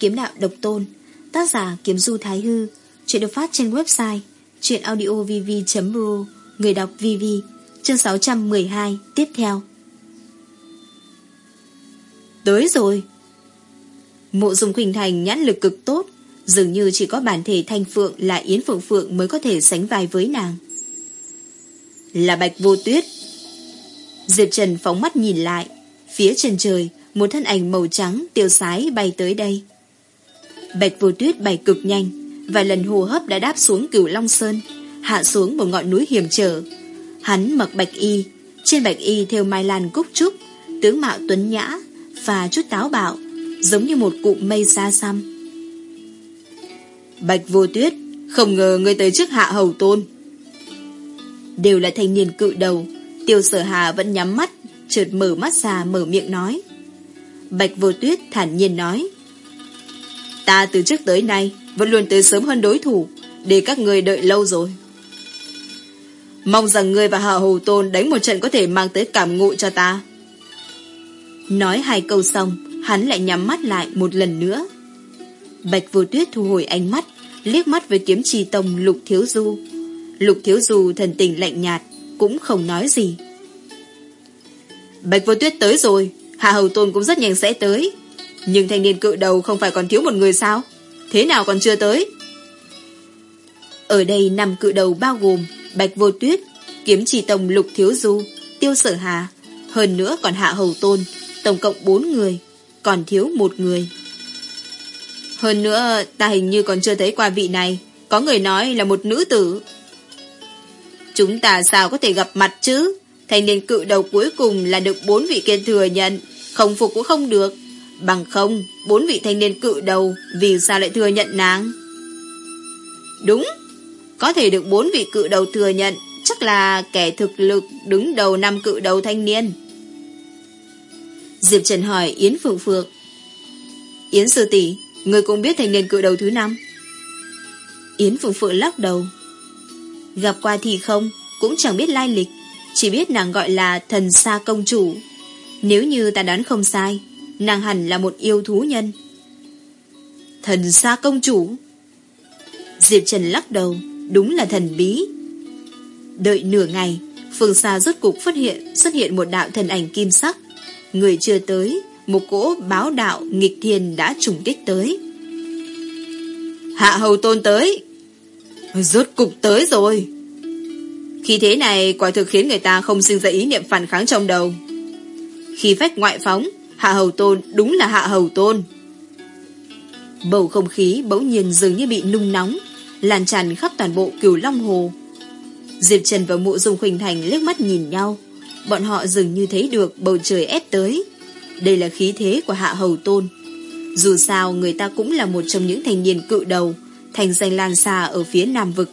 Kiếm đạo độc tôn, Tác giả Kiếm Du Thái Hư, Chuyện được phát trên website Chuyện audiovv.ro Người đọc VV Chương 612 Tiếp theo. Tới rồi. Mộ dung quỳnh thành nhãn lực cực tốt, Dường như chỉ có bản thể thanh phượng Là Yến Phượng Phượng mới có thể sánh vai với nàng. Là bạch vô tuyết. Diệp Trần phóng mắt nhìn lại, Phía chân trời, Một thân ảnh màu trắng, tiêu sái bay tới đây. Bạch vô tuyết bay cực nhanh, Vài lần hô hấp đã đáp xuống cửu Long Sơn, Hạ xuống một ngọn núi hiểm trở. Hắn mặc bạch y, Trên bạch y theo mai lan cúc trúc, Tướng mạo tuấn nhã Và chút táo bạo, Giống như một cụm mây xa xăm. Bạch vô tuyết, Không ngờ ngươi tới trước hạ hầu tôn. Đều là thanh niên cự đầu, Tiêu sở hà vẫn nhắm mắt, Chợt mở mắt ra mở miệng nói. Bạch vô tuyết thản nhiên nói. Ta từ trước tới nay Vẫn luôn tới sớm hơn đối thủ Để các người đợi lâu rồi Mong rằng ngươi và Hạ Hầu Tôn đánh một trận có thể mang tới cảm ngộ cho ta. Nói hai câu xong, hắn lại nhắm mắt lại một lần nữa. Bạch vô tuyết thu hồi ánh mắt, liếc mắt với kiếm trì tông Lục Thiếu Du. Lục Thiếu Du thần tình lạnh nhạt, cũng không nói gì. Bạch vô tuyết tới rồi, Hạ Hầu Tôn cũng rất nhanh sẽ tới. Nhưng thanh niên cự đầu không phải còn thiếu một người sao? Thế nào còn chưa tới? Ở đây năm cự đầu bao gồm Bạch Vô Tuyết, Kiếm Chỉ Tông Lục Thiếu Du, Tiêu Sở Hà, hơn nữa còn Hạ Hầu Tôn, tổng cộng 4 người, còn thiếu một người. Hơn nữa, ta hình như còn chưa thấy qua vị này, có người nói là một nữ tử. Chúng ta sao có thể gặp mặt chứ? Thành niên cự đầu cuối cùng là được bốn vị kia thừa nhận, không phục cũng không được. Bằng không, bốn vị thanh niên cự đầu vì sao lại thừa nhận nàng? Đúng, có thể được bốn vị cự đầu thừa nhận Chắc là kẻ thực lực đứng đầu năm cự đầu thanh niên. Diệp Trần hỏi Yến Phượng Phượng. Yến Sư tỷ Người cũng biết thanh niên cự đầu thứ năm. Yến Phượng Phượng lắc đầu. Gặp qua thì không Cũng chẳng biết lai lịch Chỉ biết nàng gọi là thần sa công chủ. Nếu như ta đoán không sai Nàng hẳn là một yêu thú nhân. Thần xa công chủ. Diệp Trần lắc đầu, Đúng là thần bí. Đợi nửa ngày, Phương xa rốt cục phát hiện, Xuất hiện một đạo thần ảnh kim sắc. Người chưa tới, Một cỗ báo đạo nghịch thiên đã trùng kích tới. Hạ hầu tôn tới. Rốt cục tới rồi. Khi thế này, quả thực khiến người ta không sinh ra ý niệm phản kháng trong đầu. Khi phách ngoại phóng Hạ hầu tôn đúng là hạ hầu tôn Bầu không khí bỗng nhiên dường như bị nung nóng lan tràn khắp toàn bộ cửu Long Hồ. Diệp Trần và Mộ Dung Khuỳnh Thành liếc mắt nhìn nhau, bọn họ dường như thấy được bầu trời ép tới. Đây là khí thế của Hạ Hầu Tôn. Dù sao người ta cũng là một trong những thanh niên cự đầu, thành danh lan xa ở phía Nam Vực.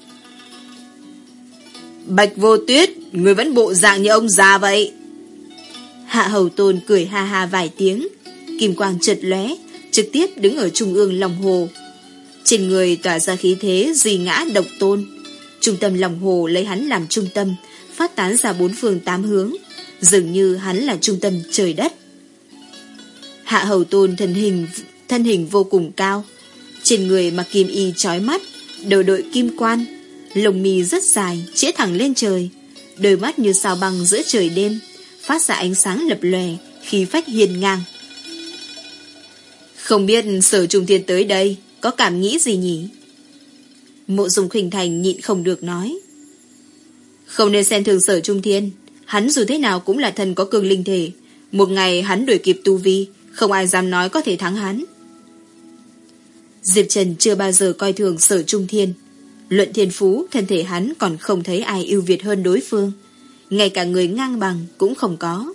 Bạch vô tuyết, người vẫn bộ dạng như ông già vậy. Hạ Hầu Tôn cười ha ha vài tiếng, kim quang chợt lóe, trực tiếp đứng ở trung ương lòng hồ, trên người tỏa ra khí thế duy ngã độc tôn. Trung tâm lòng hồ lấy hắn làm trung tâm, phát tán ra bốn phương tám hướng, dường như hắn là trung tâm trời đất. Hạ hầu tôn thân hình thân hình vô cùng cao, trên người mặc kim y trói mắt, đầu đội kim quan, lồng mì rất dài, chĩa thẳng lên trời, đôi mắt như sao băng giữa trời đêm, phát ra ánh sáng lập lòe, khi phách hiền ngang. Không biết sở trung thiên tới đây, có cảm nghĩ gì nhỉ? Mộ dùng khinh thành nhịn không được nói. Không nên xem thường sở trung thiên. Hắn dù thế nào cũng là thần có cường linh thể. Một ngày hắn đuổi kịp tu vi, không ai dám nói có thể thắng hắn. Diệp Trần chưa bao giờ coi thường sở trung thiên. Luận thiên phú, thân thể hắn còn không thấy ai ưu việt hơn đối phương. Ngay cả người ngang bằng cũng không có.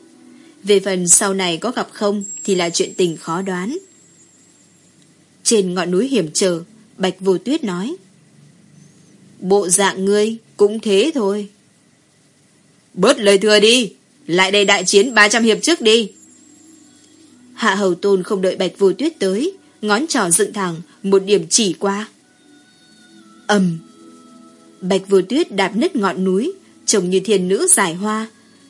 Về phần sau này có gặp không thì là chuyện tình khó đoán. Trên ngọn núi hiểm trở, Bạch Vô Tuyết nói. Bộ dạng ngươi cũng thế thôi. Bớt lời thừa đi, lại đây đại chiến 300 hiệp trước đi. Hạ Hầu Tôn không đợi Bạch Vô Tuyết tới, ngón trỏ dựng thẳng, một điểm chỉ qua. ầm Bạch Vô Tuyết đạp nứt ngọn núi, trông như thiên nữ giải hoa,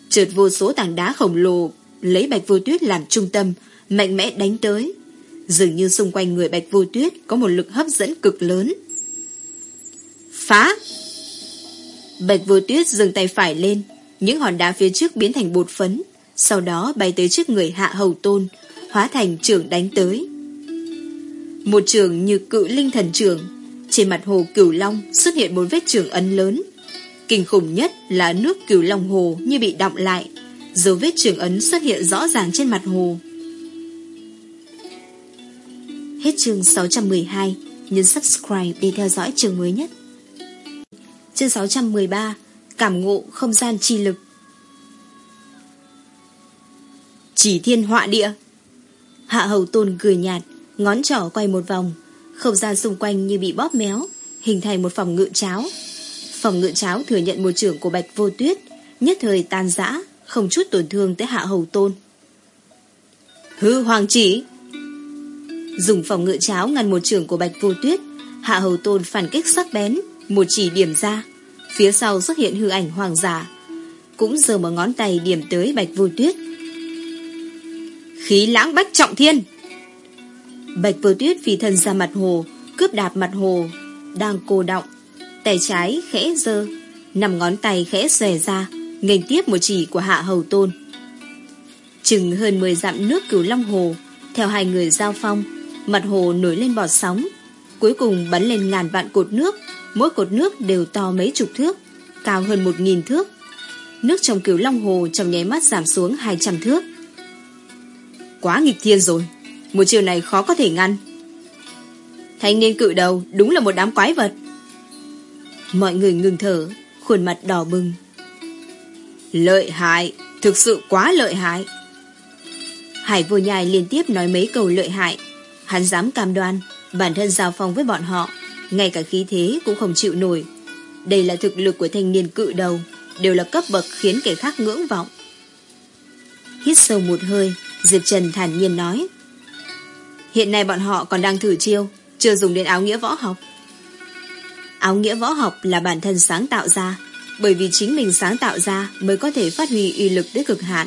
trượt vô số tảng đá khổng lồ, lấy Bạch Vô Tuyết làm trung tâm, mạnh mẽ đánh tới Dường như xung quanh người bạch vô tuyết có một lực hấp dẫn cực lớn. Phá! Bạch vô tuyết dừng tay phải lên, những hòn đá phía trước biến thành bột phấn, sau đó bay tới trước người hạ hầu tôn, hóa thành trưởng đánh tới. Một trường như cự linh thần trường, trên mặt hồ cửu long xuất hiện một vết trường ấn lớn. Kinh khủng nhất là nước cửu long hồ như bị đọng lại, dấu vết trường ấn xuất hiện rõ ràng trên mặt hồ. Hết chương 612, nhấn subscribe để theo dõi chương mới nhất. Chương 613, cảm ngộ không gian chi lực. Chỉ thiên họa địa. Hạ hầu tôn cười nhạt, ngón trỏ quay một vòng, không gian xung quanh như bị bóp méo, hình thành một phòng ngự cháo. Phòng ngự cháo thừa nhận một trưởng của bạch vô tuyết, nhất thời tan rã, không chút tổn thương tới hạ hầu tôn. Hư hoàng chỉ! Dùng phòng ngự cháo ngăn một trưởng của bạch vô tuyết, hạ hầu tôn phản kích sắc bén, một chỉ điểm ra. Phía sau xuất hiện hư ảnh hoàng giả, cũng giờ một ngón tay điểm tới bạch vô tuyết. Khí lãng bách trọng thiên! Bạch vô tuyết phi thân ra mặt hồ, cướp đạp mặt hồ, đang cô động. Tay trái khẽ dơ, nằm ngón tay khẽ xòe ra, nghênh tiếp một chỉ của hạ hầu tôn. Chừng hơn 10 dặm nước cửu long hồ, theo hai người giao phong, mặt hồ nổi lên bọt sóng, cuối cùng bắn lên ngàn vạn cột nước, mỗi cột nước đều to mấy chục thước, cao hơn một nghìn thước. Nước trong cửu long hồ trong nháy mắt giảm xuống 200 thước. Quá nghịch thiên rồi, một chiều này khó có thể ngăn. Thanh niên cự đầu đúng là một đám quái vật. Mọi người ngừng thở, khuôn mặt đỏ bừng. Lợi hại, thực sự quá lợi hại. Hải vô nhai liên tiếp nói mấy câu lợi hại. Hắn dám cam đoan, bản thân giao phong với bọn họ, ngay cả khí thế cũng không chịu nổi. Đây là thực lực của thanh niên cự đầu, đều là cấp bậc khiến kẻ khác ngưỡng vọng. Hít sâu một hơi, Diệp Trần thản nhiên nói. Hiện nay bọn họ còn đang thử chiêu, chưa dùng đến áo nghĩa võ học. Áo nghĩa võ học là bản thân sáng tạo ra, bởi vì chính mình sáng tạo ra mới có thể phát huy uy lực tới cực hạn.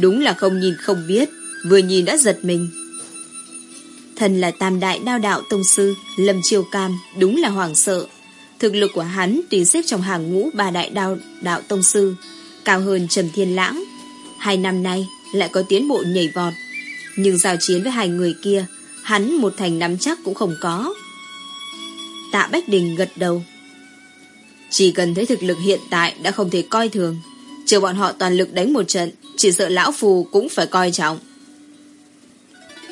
Đúng là không nhìn không biết, vừa nhìn đã giật mình. Thần là tam đại đao đạo tông sư, Lâm chiêu Cam, đúng là hoàng sợ. Thực lực của hắn tùy xếp trong hàng ngũ ba đại đao đạo tông sư, cao hơn Trầm Thiên Lãng. Hai năm nay lại có tiến bộ nhảy vọt. Nhưng giao chiến với hai người kia, hắn một thành nắm chắc cũng không có. Tạ Bách Đình gật đầu. Chỉ cần thấy thực lực hiện tại đã không thể coi thường. Chờ bọn họ toàn lực đánh một trận, chỉ sợ lão phù cũng phải coi trọng.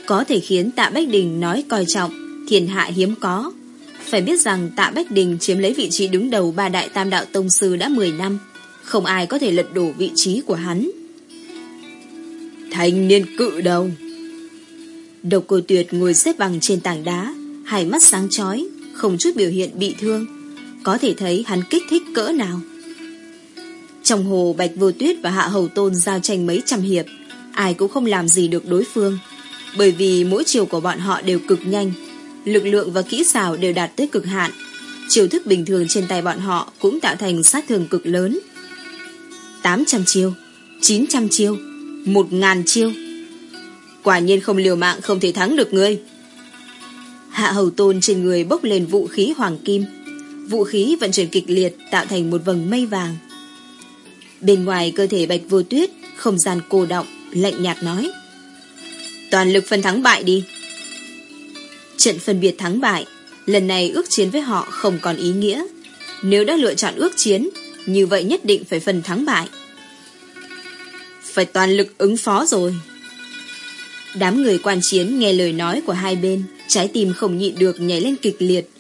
Có thể khiến tạ Bách Đình nói coi trọng, thiên hạ hiếm có. Phải biết rằng tạ Bách Đình chiếm lấy vị trí đứng đầu ba đại tam đạo tông sư đã 10 năm. Không ai có thể lật đổ vị trí của hắn. Thanh niên cự đầu. Độc cô tuyệt ngồi xếp bằng trên tảng đá, hai mắt sáng chói, không chút biểu hiện bị thương. Có thể thấy hắn kích thích cỡ nào. Trong hồ Bạch Vô Tuyết và Hạ Hầu Tôn giao tranh mấy trăm hiệp, ai cũng không làm gì được đối phương. Bởi vì mỗi chiều của bọn họ đều cực nhanh, lực lượng và kỹ xảo đều đạt tới cực hạn. Chiều thức bình thường trên tay bọn họ cũng tạo thành sát thương cực lớn. 800 chiêu, 900 chiêu, 1.000 chiêu. Quả nhiên không liều mạng không thể thắng được ngươi. Hạ hầu tôn trên người bốc lên vũ khí hoàng kim. Vũ khí vận chuyển kịch liệt tạo thành một vầng mây vàng. Bên ngoài cơ thể bạch vô tuyết, không gian cô động, lạnh nhạt nói. Toàn lực phân thắng bại đi. Trận phân biệt thắng bại, lần này ước chiến với họ không còn ý nghĩa. Nếu đã lựa chọn ước chiến, như vậy nhất định phải phân thắng bại. Phải toàn lực ứng phó rồi. Đám người quan chiến nghe lời nói của hai bên, trái tim không nhịn được nhảy lên kịch liệt.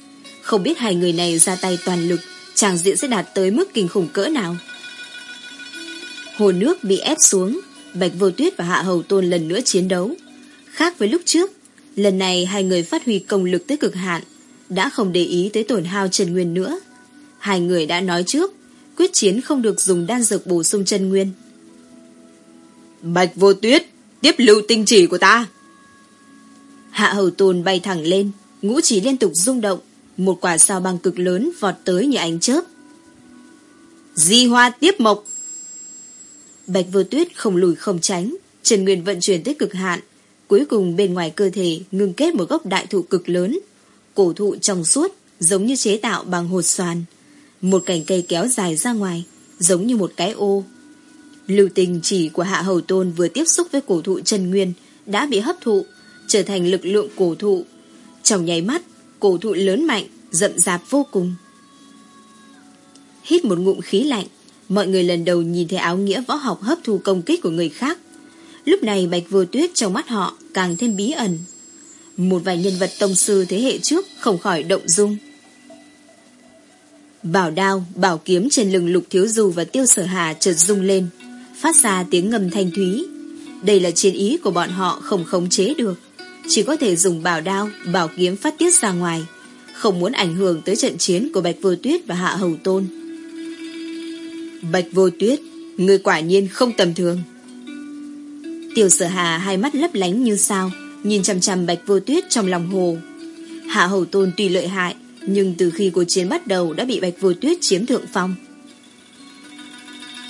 Không biết hai người này ra tay toàn lực, chàng diện sẽ đạt tới mức kinh khủng cỡ nào. Hồ nước bị ép xuống, Bạch Vô Tuyết và Hạ Hầu Tôn lần nữa chiến đấu. Khác với lúc trước, lần này hai người phát huy công lực tới cực hạn, đã không để ý tới tổn hao chân nguyên nữa. Hai người đã nói trước, quyết chiến không được dùng đan dược bổ sung chân nguyên. Bạch Vô Tuyết, tiếp lưu tinh chỉ của ta. Hạ Hầu Tôn bay thẳng lên, ngũ chỉ liên tục rung động, một quả sao băng cực lớn vọt tới như ánh chớp. Di hoa tiếp mộc Bạch vô tuyết không lùi không tránh, Trần Nguyên vận chuyển tới cực hạn, Cuối cùng bên ngoài cơ thể ngưng kết một gốc đại thụ cực lớn, cổ thụ trong suốt, giống như chế tạo bằng hột xoàn. Một cành cây kéo dài ra ngoài, giống như một cái ô. Lưu tình chỉ của Hạ Hầu Tôn vừa tiếp xúc với cổ thụ Trần Nguyên đã bị hấp thụ, trở thành lực lượng cổ thụ. Trong nháy mắt, cổ thụ lớn mạnh, rậm rạp vô cùng. Hít một ngụm khí lạnh, mọi người lần đầu nhìn thấy áo nghĩa võ học hấp thu công kích của người khác. Lúc này Bạch Vô Tuyết trong mắt họ càng thêm bí ẩn. Một vài nhân vật tông sư thế hệ trước không khỏi động dung. Bảo đao, bảo kiếm trên lưng lục thiếu dù và tiêu sở hà chợt rung lên, phát ra tiếng ngầm thanh thúy. Đây là chiến ý của bọn họ không khống chế được. Chỉ có thể dùng bảo đao, bảo kiếm phát tiết ra ngoài, không muốn ảnh hưởng tới trận chiến của Bạch Vô Tuyết và Hạ Hầu Tôn. Bạch Vô Tuyết, người quả nhiên không tầm thường. Tiểu sở hà hai mắt lấp lánh như sao, nhìn chằm chằm Bạch Vô Tuyết trong lòng hồ. Hạ Hầu Tôn tuy lợi hại, nhưng từ khi cuộc chiến bắt đầu đã bị Bạch Vô Tuyết chiếm thượng phong.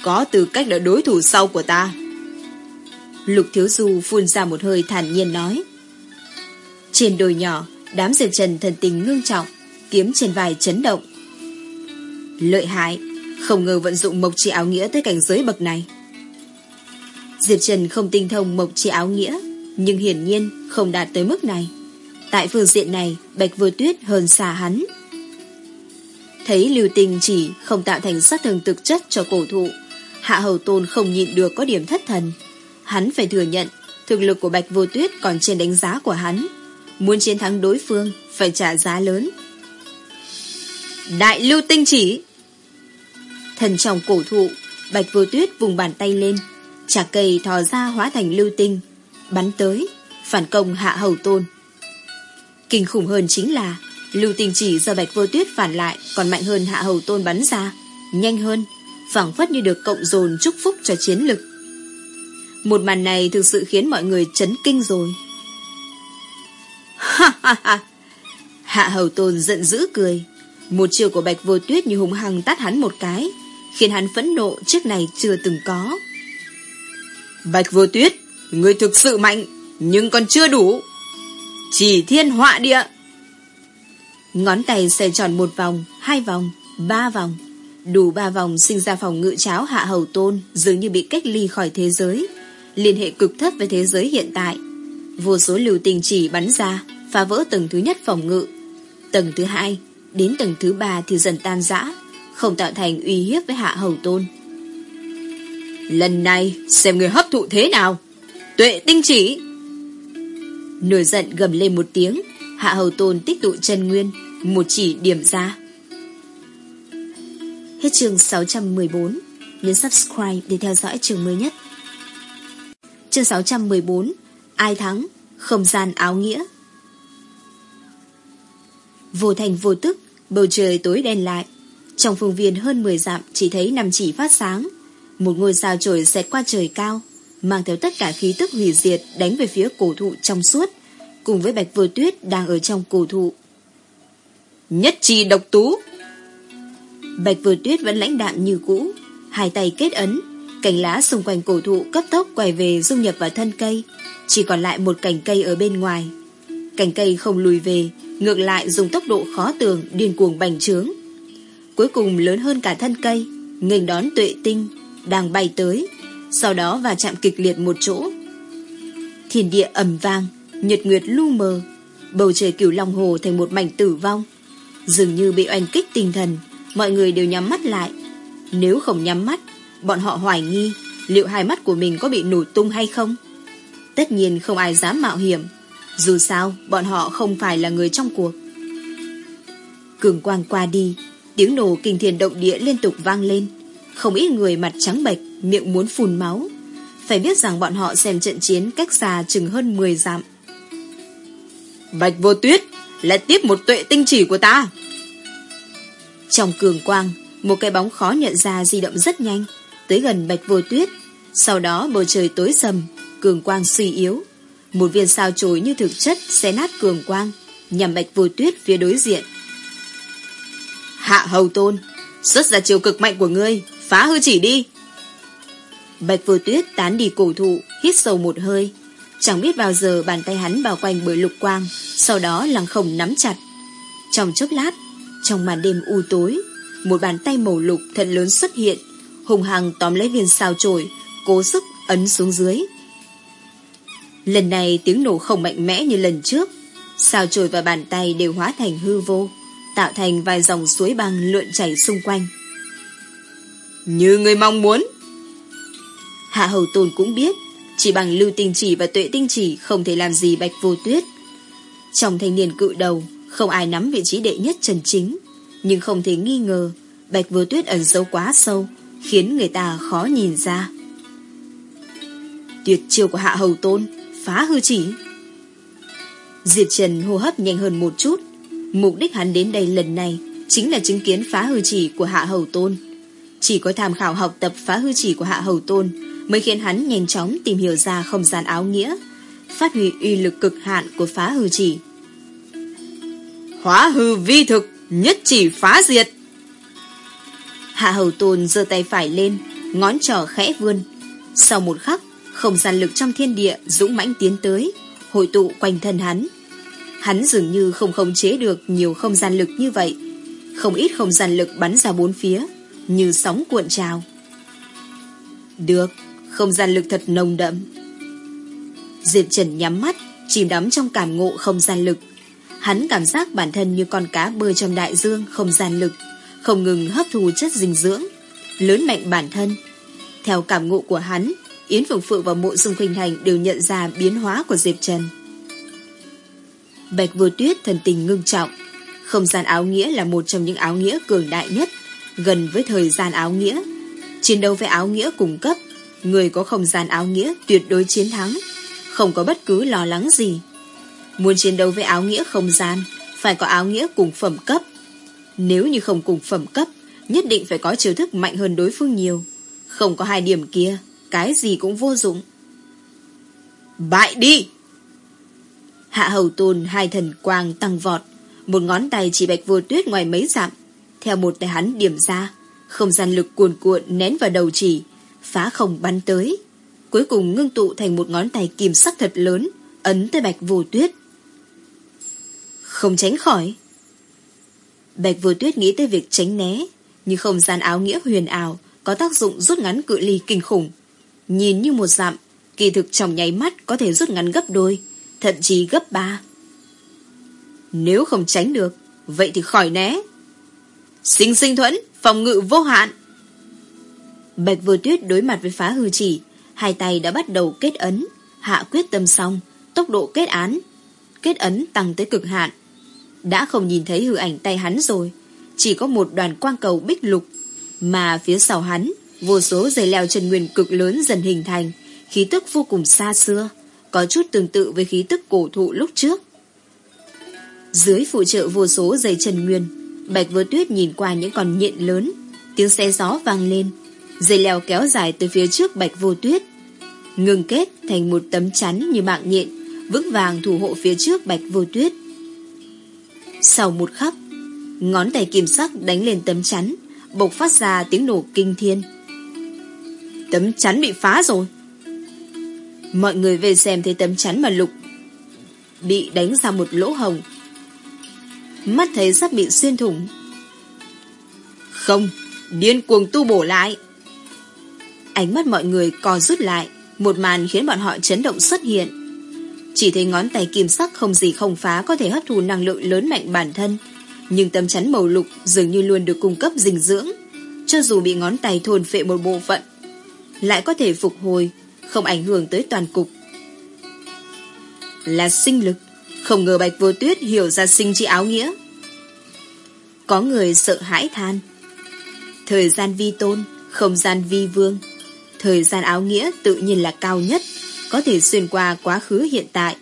Có tư cách là đối thủ sau của ta. Lục Thiếu Du phun ra một hơi thản nhiên nói. Trên đồi nhỏ, đám diệp trần thần tình ngưng trọng, kiếm trên vai chấn động. Lợi hại, không ngờ vận dụng mộc chi áo nghĩa tới cảnh giới bậc này. Diệp Trần không tinh thông mộc chi áo nghĩa, nhưng hiển nhiên không đạt tới mức này. Tại phương diện này, Bạch Vô Tuyết hơn xa hắn. Thấy Lưu Tinh chỉ không tạo thành sát thương thực chất cho cổ thụ, Hạ Hầu Tôn không nhịn được có điểm thất thần. Hắn phải thừa nhận, thực lực của Bạch Vô Tuyết còn trên đánh giá của hắn. Muốn chiến thắng đối phương, phải trả giá lớn. Đại Lưu Tinh chỉ! Thần trong cổ thụ, Bạch Vô Tuyết vùng bàn tay lên, chả cây thò ra hóa thành lưu tinh, bắn tới, phản công Hạ Hầu Tôn. Kinh khủng hơn chính là lưu tinh chỉ do Bạch Vô Tuyết phản lại còn mạnh hơn Hạ Hầu Tôn bắn ra, nhanh hơn, phảng phất như được cộng dồn chúc phúc cho chiến lực. Một màn này thực sự khiến mọi người chấn kinh rồi. Ha ha ha! Hạ Hầu Tôn giận dữ cười. Một chiều của Bạch Vô Tuyết như hùng hăng tát hắn một cái, khiến hắn phẫn nộ trước này chưa từng có. Bạch Vô Tuyết, người thực sự mạnh, nhưng còn chưa đủ. Chỉ thiên họa địa. Ngón tay xoay tròn một vòng, hai vòng, ba vòng. Đủ ba vòng sinh ra phòng ngự cháo hạ hầu tôn dường như bị cách ly khỏi thế giới. Liên hệ cực thấp với thế giới hiện tại. Vô số lưu tình chỉ bắn ra, phá vỡ tầng thứ nhất phòng ngự. Tầng thứ hai, đến tầng thứ ba thì dần tan rã, không tạo thành uy hiếp với hạ hầu tôn. Lần này xem người hấp thụ thế nào. Tuệ tinh chỉ. Nổi giận gầm lên một tiếng, hạ hầu tôn tích tụ chân nguyên, một chỉ điểm ra. Hết chương 614, nhấn subscribe để theo dõi chương mới nhất. Chương 614, ai thắng, không gian áo nghĩa. Vô thành vô tức, bầu trời tối đen lại. Trong phương viên hơn 10 dặm chỉ thấy nằm chỉ phát sáng. Một ngôi sao trồi xẹt qua trời cao, mang theo tất cả khí tức hủy diệt đánh về phía cổ thụ trong suốt, cùng với bạch vô tuyết đang ở trong cổ thụ. Nhất chi độc tú Bạch vừa tuyết vẫn lãnh đạm như cũ, hai tay kết ấn, cành lá xung quanh cổ thụ cấp tốc quay về dung nhập vào thân cây, chỉ còn lại một cành cây ở bên ngoài. Cành cây không lùi về, ngược lại dùng tốc độ khó tường điên cuồng bành trướng. Cuối cùng lớn hơn cả thân cây, nghênh đón tuệ tinh, đang bay tới, sau đó va chạm kịch liệt một chỗ. Thiên địa ầm vang, nhật nguyệt lu mờ, bầu trời cửu long hồ thành một mảnh tử vong. Dường như bị oanh kích tinh thần, mọi người đều nhắm mắt lại. Nếu không nhắm mắt, bọn họ hoài nghi liệu hai mắt của mình có bị nổ tung hay không. Tất nhiên không ai dám mạo hiểm, dù sao bọn họ không phải là người trong cuộc. Cường quang qua đi, tiếng nổ kinh thiên động địa liên tục vang lên. Không ít người mặt trắng bệch, miệng muốn phun máu. Phải biết rằng bọn họ xem trận chiến cách xa chừng hơn 10 dặm. Bạch vô tuyết, lại tiếp một tuệ tinh chỉ của ta. Trong cường quang, một cái bóng khó nhận ra di động rất nhanh, tới gần bạch vô tuyết. Sau đó bầu trời tối sầm, cường quang suy yếu. Một viên sao chối như thực chất xé nát cường quang, nhằm bạch vô tuyết phía đối diện. Hạ hầu tôn, xuất ra chiều cực mạnh của ngươi, phá hư chỉ đi. Bạch vô tuyết tán đi cổ thụ, hít sâu một hơi. Chẳng biết bao giờ bàn tay hắn bao quanh bởi lục quang, sau đó lăng không nắm chặt. Trong chốc lát, trong màn đêm u tối, một bàn tay màu lục thật lớn xuất hiện, hùng hằng tóm lấy viên sao trổi, cố sức ấn xuống dưới. Lần này tiếng nổ không mạnh mẽ như lần trước, sao trổi và bàn tay đều hóa thành hư vô, tạo thành vài dòng suối băng lượn chảy xung quanh. Như người mong muốn. Hạ Hầu Tôn cũng biết, chỉ bằng lưu tinh chỉ và tuệ tinh chỉ không thể làm gì bạch vô tuyết. Trong thanh niên cự đầu, không ai nắm vị trí đệ nhất trần chính, nhưng không thể nghi ngờ, bạch vô tuyết ẩn sâu quá sâu, khiến người ta khó nhìn ra. Tuyệt chiêu của Hạ Hầu Tôn, phá hư chỉ. Diệt Trần hô hấp nhanh hơn một chút, mục đích hắn đến đây lần này chính là chứng kiến phá hư chỉ của Hạ Hầu Tôn. Chỉ có tham khảo học tập phá hư chỉ của Hạ Hầu Tôn mới khiến hắn nhanh chóng tìm hiểu ra không gian áo nghĩa, phát huy uy lực cực hạn của phá hư chỉ. Hóa hư vi thực, nhất chỉ phá diệt. Hạ Hầu Tôn giơ tay phải lên, ngón trỏ khẽ vươn. Sau một khắc, không gian lực trong thiên địa dũng mãnh tiến tới, hội tụ quanh thân hắn. Hắn dường như không khống chế được nhiều không gian lực như vậy. Không ít không gian lực bắn ra bốn phía, như sóng cuộn trào. Được, không gian lực thật nồng đậm. Diệp Trần nhắm mắt, chìm đắm trong cảm ngộ không gian lực. Hắn cảm giác bản thân như con cá bơi trong đại dương không gian lực, không ngừng hấp thu chất dinh dưỡng, lớn mạnh bản thân. Theo cảm ngộ của hắn, Yến Phượng Phượng và Mộ Dung Khuynh Thành đều nhận ra biến hóa của Diệp Trần. Bạch Vô Tuyết thần tình ngưng trọng, không gian áo nghĩa là một trong những áo nghĩa cường đại nhất, gần với thời gian áo nghĩa. Chiến đấu với áo nghĩa cung cấp, người có không gian áo nghĩa tuyệt đối chiến thắng, không có bất cứ lo lắng gì. Muốn chiến đấu với áo nghĩa không gian, phải có áo nghĩa cùng phẩm cấp. Nếu như không cùng phẩm cấp, nhất định phải có chiêu thức mạnh hơn đối phương nhiều. Không có hai điểm kia, cái gì cũng vô dụng. Bại đi! Hạ hầu tôn hai thần quang tăng vọt, một ngón tay chỉ bạch vô tuyết ngoài mấy dặm, theo một tay hắn điểm ra, không gian lực cuồn cuộn nén vào đầu chỉ, phá không bắn tới. Cuối cùng ngưng tụ thành một ngón tay kim sắc thật lớn, ấn tới bạch vô tuyết. Không tránh khỏi. Bạch vô tuyết nghĩ tới việc tránh né, nhưng không gian áo nghĩa huyền ảo có tác dụng rút ngắn cự ly kinh khủng. Nhìn như một dặm, kỳ thực trong nháy mắt có thể rút ngắn gấp đôi, thậm chí gấp ba. Nếu không tránh được, vậy thì khỏi né. Sinh sinh thuẫn, phòng ngự vô hạn. Bạch vô tuyết đối mặt với phá hư chỉ, hai tay đã bắt đầu kết ấn, hạ quyết tâm xong, tốc độ kết án. Kết ấn tăng tới cực hạn. Đã không nhìn thấy hư ảnh tay hắn rồi, chỉ có một đoàn quang cầu bích lục, mà phía sau hắn, vô số dây leo chân nguyên cực lớn dần hình thành, khí tức vô cùng xa xưa, có chút tương tự với khí tức cổ thụ lúc trước. Dưới phụ trợ vô số dây chân nguyên, Bạch Vô Tuyết nhìn qua những con nhện lớn, tiếng xe gió vang lên, dây leo kéo dài từ phía trước Bạch Vô Tuyết, ngừng kết thành một tấm chắn như mạng nhện, vững vàng thủ hộ phía trước Bạch Vô Tuyết. Sau một khắc, ngón tay kim sắc đánh lên tấm chắn, bộc phát ra tiếng nổ kinh thiên. Tấm chắn bị phá rồi. Mọi người về xem thấy tấm chắn mà lục bị đánh ra một lỗ hồng. Mắt thấy sắp bị xuyên thủng. Không, điên cuồng tu bổ lại. Ánh mắt mọi người co rút lại, một màn khiến bọn họ chấn động xuất hiện. Chỉ thấy ngón tay kim sắc không gì không phá có thể hấp thụ năng lượng lớn mạnh bản thân, nhưng tấm chắn màu lục dường như luôn được cung cấp dinh dưỡng. Cho dù bị ngón tay thôn phệ một bộ phận, lại có thể phục hồi, không ảnh hưởng tới toàn cục. Là sinh lực, không ngờ Bạch Vô Tuyết hiểu ra sinh chi áo nghĩa. Có người sợ hãi than. Thời gian vi tôn, không gian vi vương. Thời gian áo nghĩa tự nhiên là cao nhất, có thể xuyên qua quá khứ hiện tại.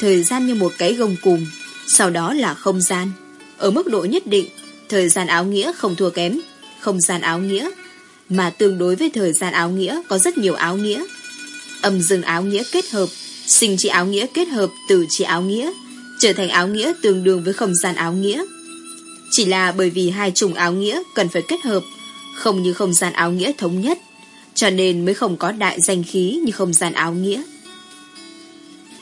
Thời gian như một cái gông cùm, sau đó là không gian. Ở mức độ nhất định, thời gian áo nghĩa không thua kém, không gian áo nghĩa, mà tương đối với thời gian áo nghĩa có rất nhiều áo nghĩa. Âm dương áo nghĩa kết hợp, sinh chi áo nghĩa kết hợp từ chi áo nghĩa, trở thành áo nghĩa tương đương với không gian áo nghĩa. Chỉ là bởi vì hai chủng áo nghĩa cần phải kết hợp, không như không gian áo nghĩa thống nhất, cho nên mới không có đại danh khí như không gian áo nghĩa.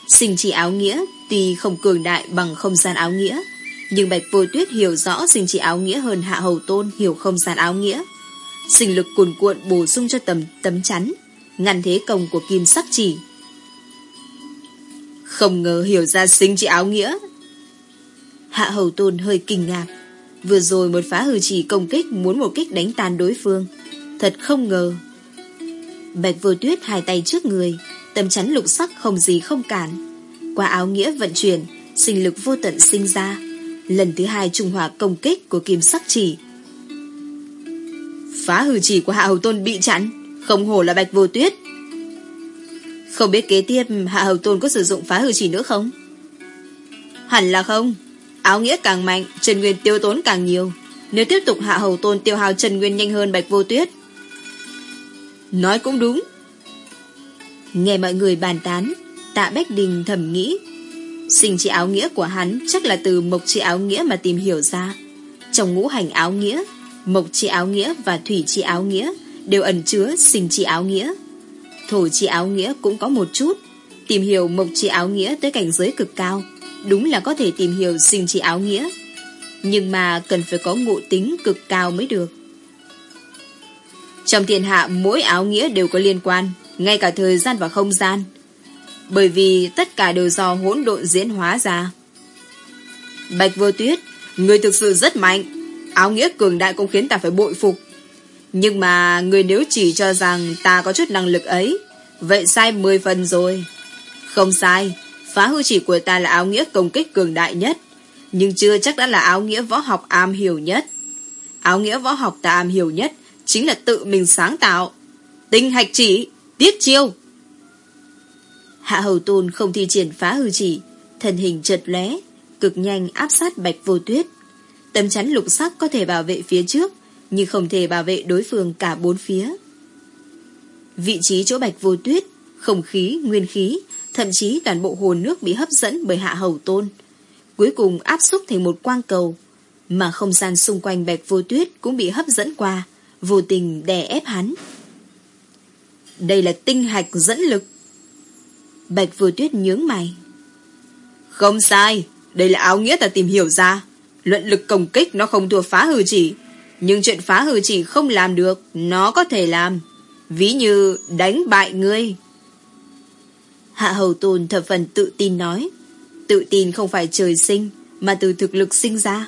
Sinh chỉ áo nghĩa, Tuy không cường đại bằng không gian áo nghĩa, Nhưng Bạch Vô Tuyết hiểu rõ Sinh chỉ áo nghĩa hơn Hạ Hầu Tôn hiểu không gian áo nghĩa. Sinh lực cuồn cuộn bổ sung cho tầm, tấm chắn, Ngăn thế công của kim sắc chỉ. Không ngờ hiểu ra sinh chỉ áo nghĩa. Hạ Hầu Tôn hơi kinh ngạc. Vừa rồi một phá hư chỉ công kích Muốn một kích đánh tan đối phương. Thật không ngờ Bạch vô tuyết hai tay trước người Tấm chắn lục sắc không gì không cản. Qua áo nghĩa vận chuyển, Sinh lực vô tận sinh ra. Lần thứ hai trung hòa công kích của kim sắc chỉ. Phá hư chỉ của Hạ Hầu Tôn bị chặn, Không hổ là Bạch Vô Tuyết. Không biết kế tiếp Hạ Hầu Tôn có sử dụng phá hư chỉ nữa không? Hẳn là không. Áo nghĩa càng mạnh Trần Nguyên tiêu tốn càng nhiều. Nếu tiếp tục Hạ Hầu Tôn tiêu hao Trần Nguyên nhanh hơn Bạch Vô Tuyết Nói cũng đúng. Nghe mọi người bàn tán, Tạ Bách Đình thầm nghĩ, Sinh chi áo nghĩa của hắn Chắc là từ mộc chi áo nghĩa mà tìm hiểu ra. Trong ngũ hành áo nghĩa, Mộc chi áo nghĩa và thủy chi áo nghĩa Đều ẩn chứa sinh chi áo nghĩa. Thổ chi áo nghĩa cũng có một chút, Tìm hiểu mộc chi áo nghĩa tới cảnh giới cực cao, Đúng là có thể tìm hiểu sinh chi áo nghĩa. Nhưng mà cần phải có ngộ tính cực cao mới được. Trong thiên hạ mỗi áo nghĩa đều có liên quan, Ngay cả thời gian và không gian. Bởi vì tất cả đều do hỗn độn diễn hóa ra. Bạch vô tuyết, Người thực sự rất mạnh. Áo nghĩa cường đại cũng khiến ta phải bội phục. Nhưng mà người nếu chỉ cho rằng Ta có chút năng lực ấy, Vậy sai 10 phần rồi. Không sai, Phá hư chỉ của ta là áo nghĩa công kích cường đại nhất, Nhưng chưa chắc đã là áo nghĩa võ học am hiểu nhất. Áo nghĩa võ học ta am hiểu nhất Chính là tự mình sáng tạo. Tinh hạch chỉ Tiết chiêu. Hạ hầu tôn không thi triển phá hư chỉ thân hình chợt lóe Cực nhanh áp sát bạch vô tuyết. Tấm chắn lục sắc có thể bảo vệ phía trước Nhưng không thể bảo vệ đối phương cả bốn phía. Vị trí chỗ bạch vô tuyết Không khí, nguyên khí Thậm chí toàn bộ hồ nước bị hấp dẫn bởi hạ hầu tôn Cuối cùng áp xúc thành một quang cầu Mà không gian xung quanh bạch vô tuyết Cũng bị hấp dẫn qua. Vô tình đè ép hắn. Đây là tinh hạch dẫn lực. Bạch vừa tuyết nhướng mày. Không sai, Đây là áo nghĩa ta tìm hiểu ra. Luận lực công kích nó không thua phá hư chỉ, Nhưng chuyện phá hư chỉ không làm được, Nó có thể làm. Ví như đánh bại ngươi. Hạ Hầu Tôn thập phần tự tin nói, Tự tin không phải trời sinh, Mà từ thực lực sinh ra.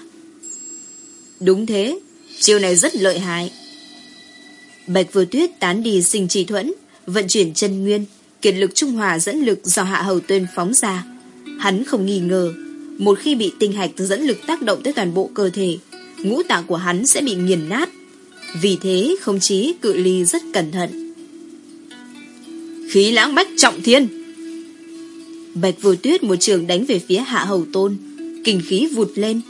Đúng thế, Chiêu này rất lợi hại. Bạch vừa tuyết tán đi sinh trì thuẫn, Vận chuyển chân nguyên, Kiệt lực trung hòa dẫn lực do Hạ Hầu Tuyên phóng ra. Hắn không nghi ngờ, Một khi bị tinh hạch dẫn lực tác động tới toàn bộ cơ thể, Ngũ tạng của hắn sẽ bị nghiền nát. Vì thế, không chí cự ly rất cẩn thận. Khí lãng bách trọng thiên! Bạch vô tuyết một trường đánh về phía hạ hầu tôn, Kinh khí vụt lên.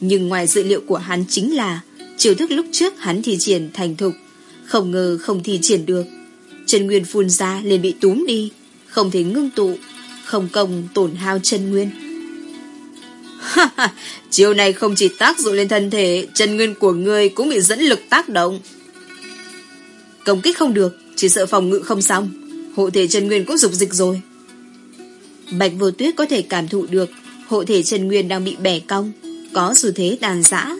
Nhưng ngoài dự liệu của hắn chính là Chiều thức lúc trước hắn thi triển thành thục không ngờ không thi triển được. Chân nguyên phun ra liền bị túm đi. Không thể ngưng tụ. Không công tổn hao chân nguyên. Chiều này không chỉ tác dụng lên thân thể Chân nguyên của ngươi cũng bị dẫn lực tác động. Công kích không được Chỉ sợ phòng ngự không xong. Hộ thể chân nguyên cũng dục dịch rồi. Bạch vô tuyết có thể cảm thụ được hộ thể chân Nguyên đang bị bẻ cong, có xu thế đàn giã.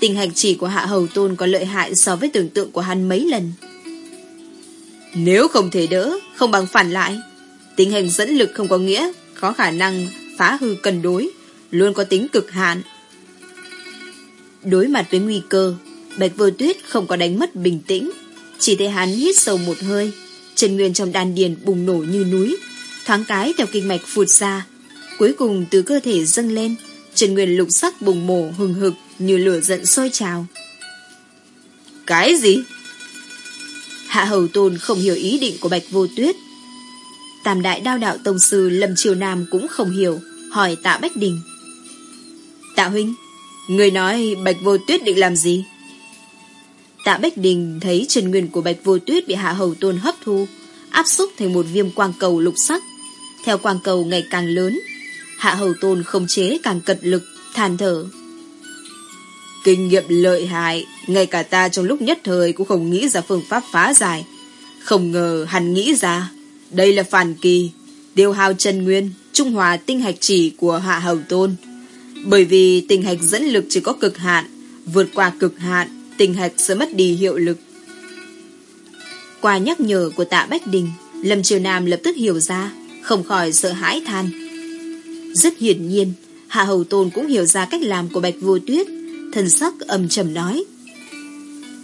Tình hành chỉ của Hạ Hầu Tôn có lợi hại so với tưởng tượng của hắn mấy lần. Nếu không thể đỡ, không bằng phản lại. Tình hình dẫn lực không có nghĩa, có khả năng phá hư cân đối, luôn có tính cực hạn. Đối mặt với nguy cơ, Bạch Vô Tuyết không có đánh mất bình tĩnh, chỉ thấy hắn hít sâu một hơi, Trần Nguyên trong đan điền bùng nổ như núi, thoáng cái theo kinh mạch phụt ra. Cuối cùng từ cơ thể dâng lên, Trần Nguyên lục sắc bùng mổ hừng hực như lửa giận sôi trào. Cái gì? Hạ Hầu Tôn không hiểu ý định của Bạch Vô Tuyết. Tam đại đao đạo tông sư Lâm Triều Nam cũng không hiểu, hỏi Tạ Bách Đình. Tạ Huynh, người nói Bạch Vô Tuyết định làm gì? Tạ Bách Đình thấy Trần Nguyên của Bạch Vô Tuyết bị Hạ Hầu Tôn hấp thu, áp xúc thành một viêm quang cầu lục sắc, theo quang cầu ngày càng lớn, Hạ Hầu Tôn không chế càng cật lực, than thở. Kinh nghiệm lợi hại, ngay cả ta trong lúc nhất thời cũng không nghĩ ra phương pháp phá giải. Không ngờ hắn nghĩ ra, đây là phản kỳ, tiêu hao chân nguyên, trung hòa tinh hạch chỉ của Hạ Hầu Tôn. Bởi vì tinh hạch dẫn lực chỉ có cực hạn, vượt qua cực hạn, tinh hạch sẽ mất đi hiệu lực. Qua nhắc nhở của tạ Bách Đình, Lâm Triều Nam lập tức hiểu ra, không khỏi sợ hãi than. Rất hiển nhiên, Hạ Hầu Tôn cũng hiểu ra cách làm của Bạch Vô Tuyết, thần sắc âm trầm nói.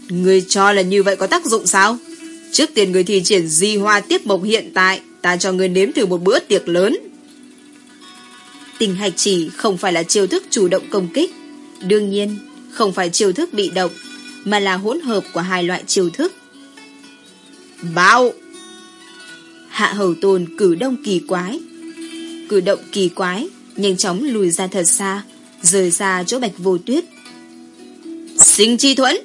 Người cho là như vậy có tác dụng sao? Trước tiên người thi triển di hoa tiếp mộc hiện tại, ta cho người nếm thử một bữa tiệc lớn. Tình hạch chỉ không phải là chiêu thức chủ động công kích. Đương nhiên, không phải chiêu thức bị động, mà là hỗn hợp của hai loại chiêu thức. Bao! Hạ hầu tôn cử động kỳ quái. Cử động kỳ quái, nhanh chóng lùi ra thật xa, rời ra chỗ bạch vô tuyết. Sinh chi thuẫn!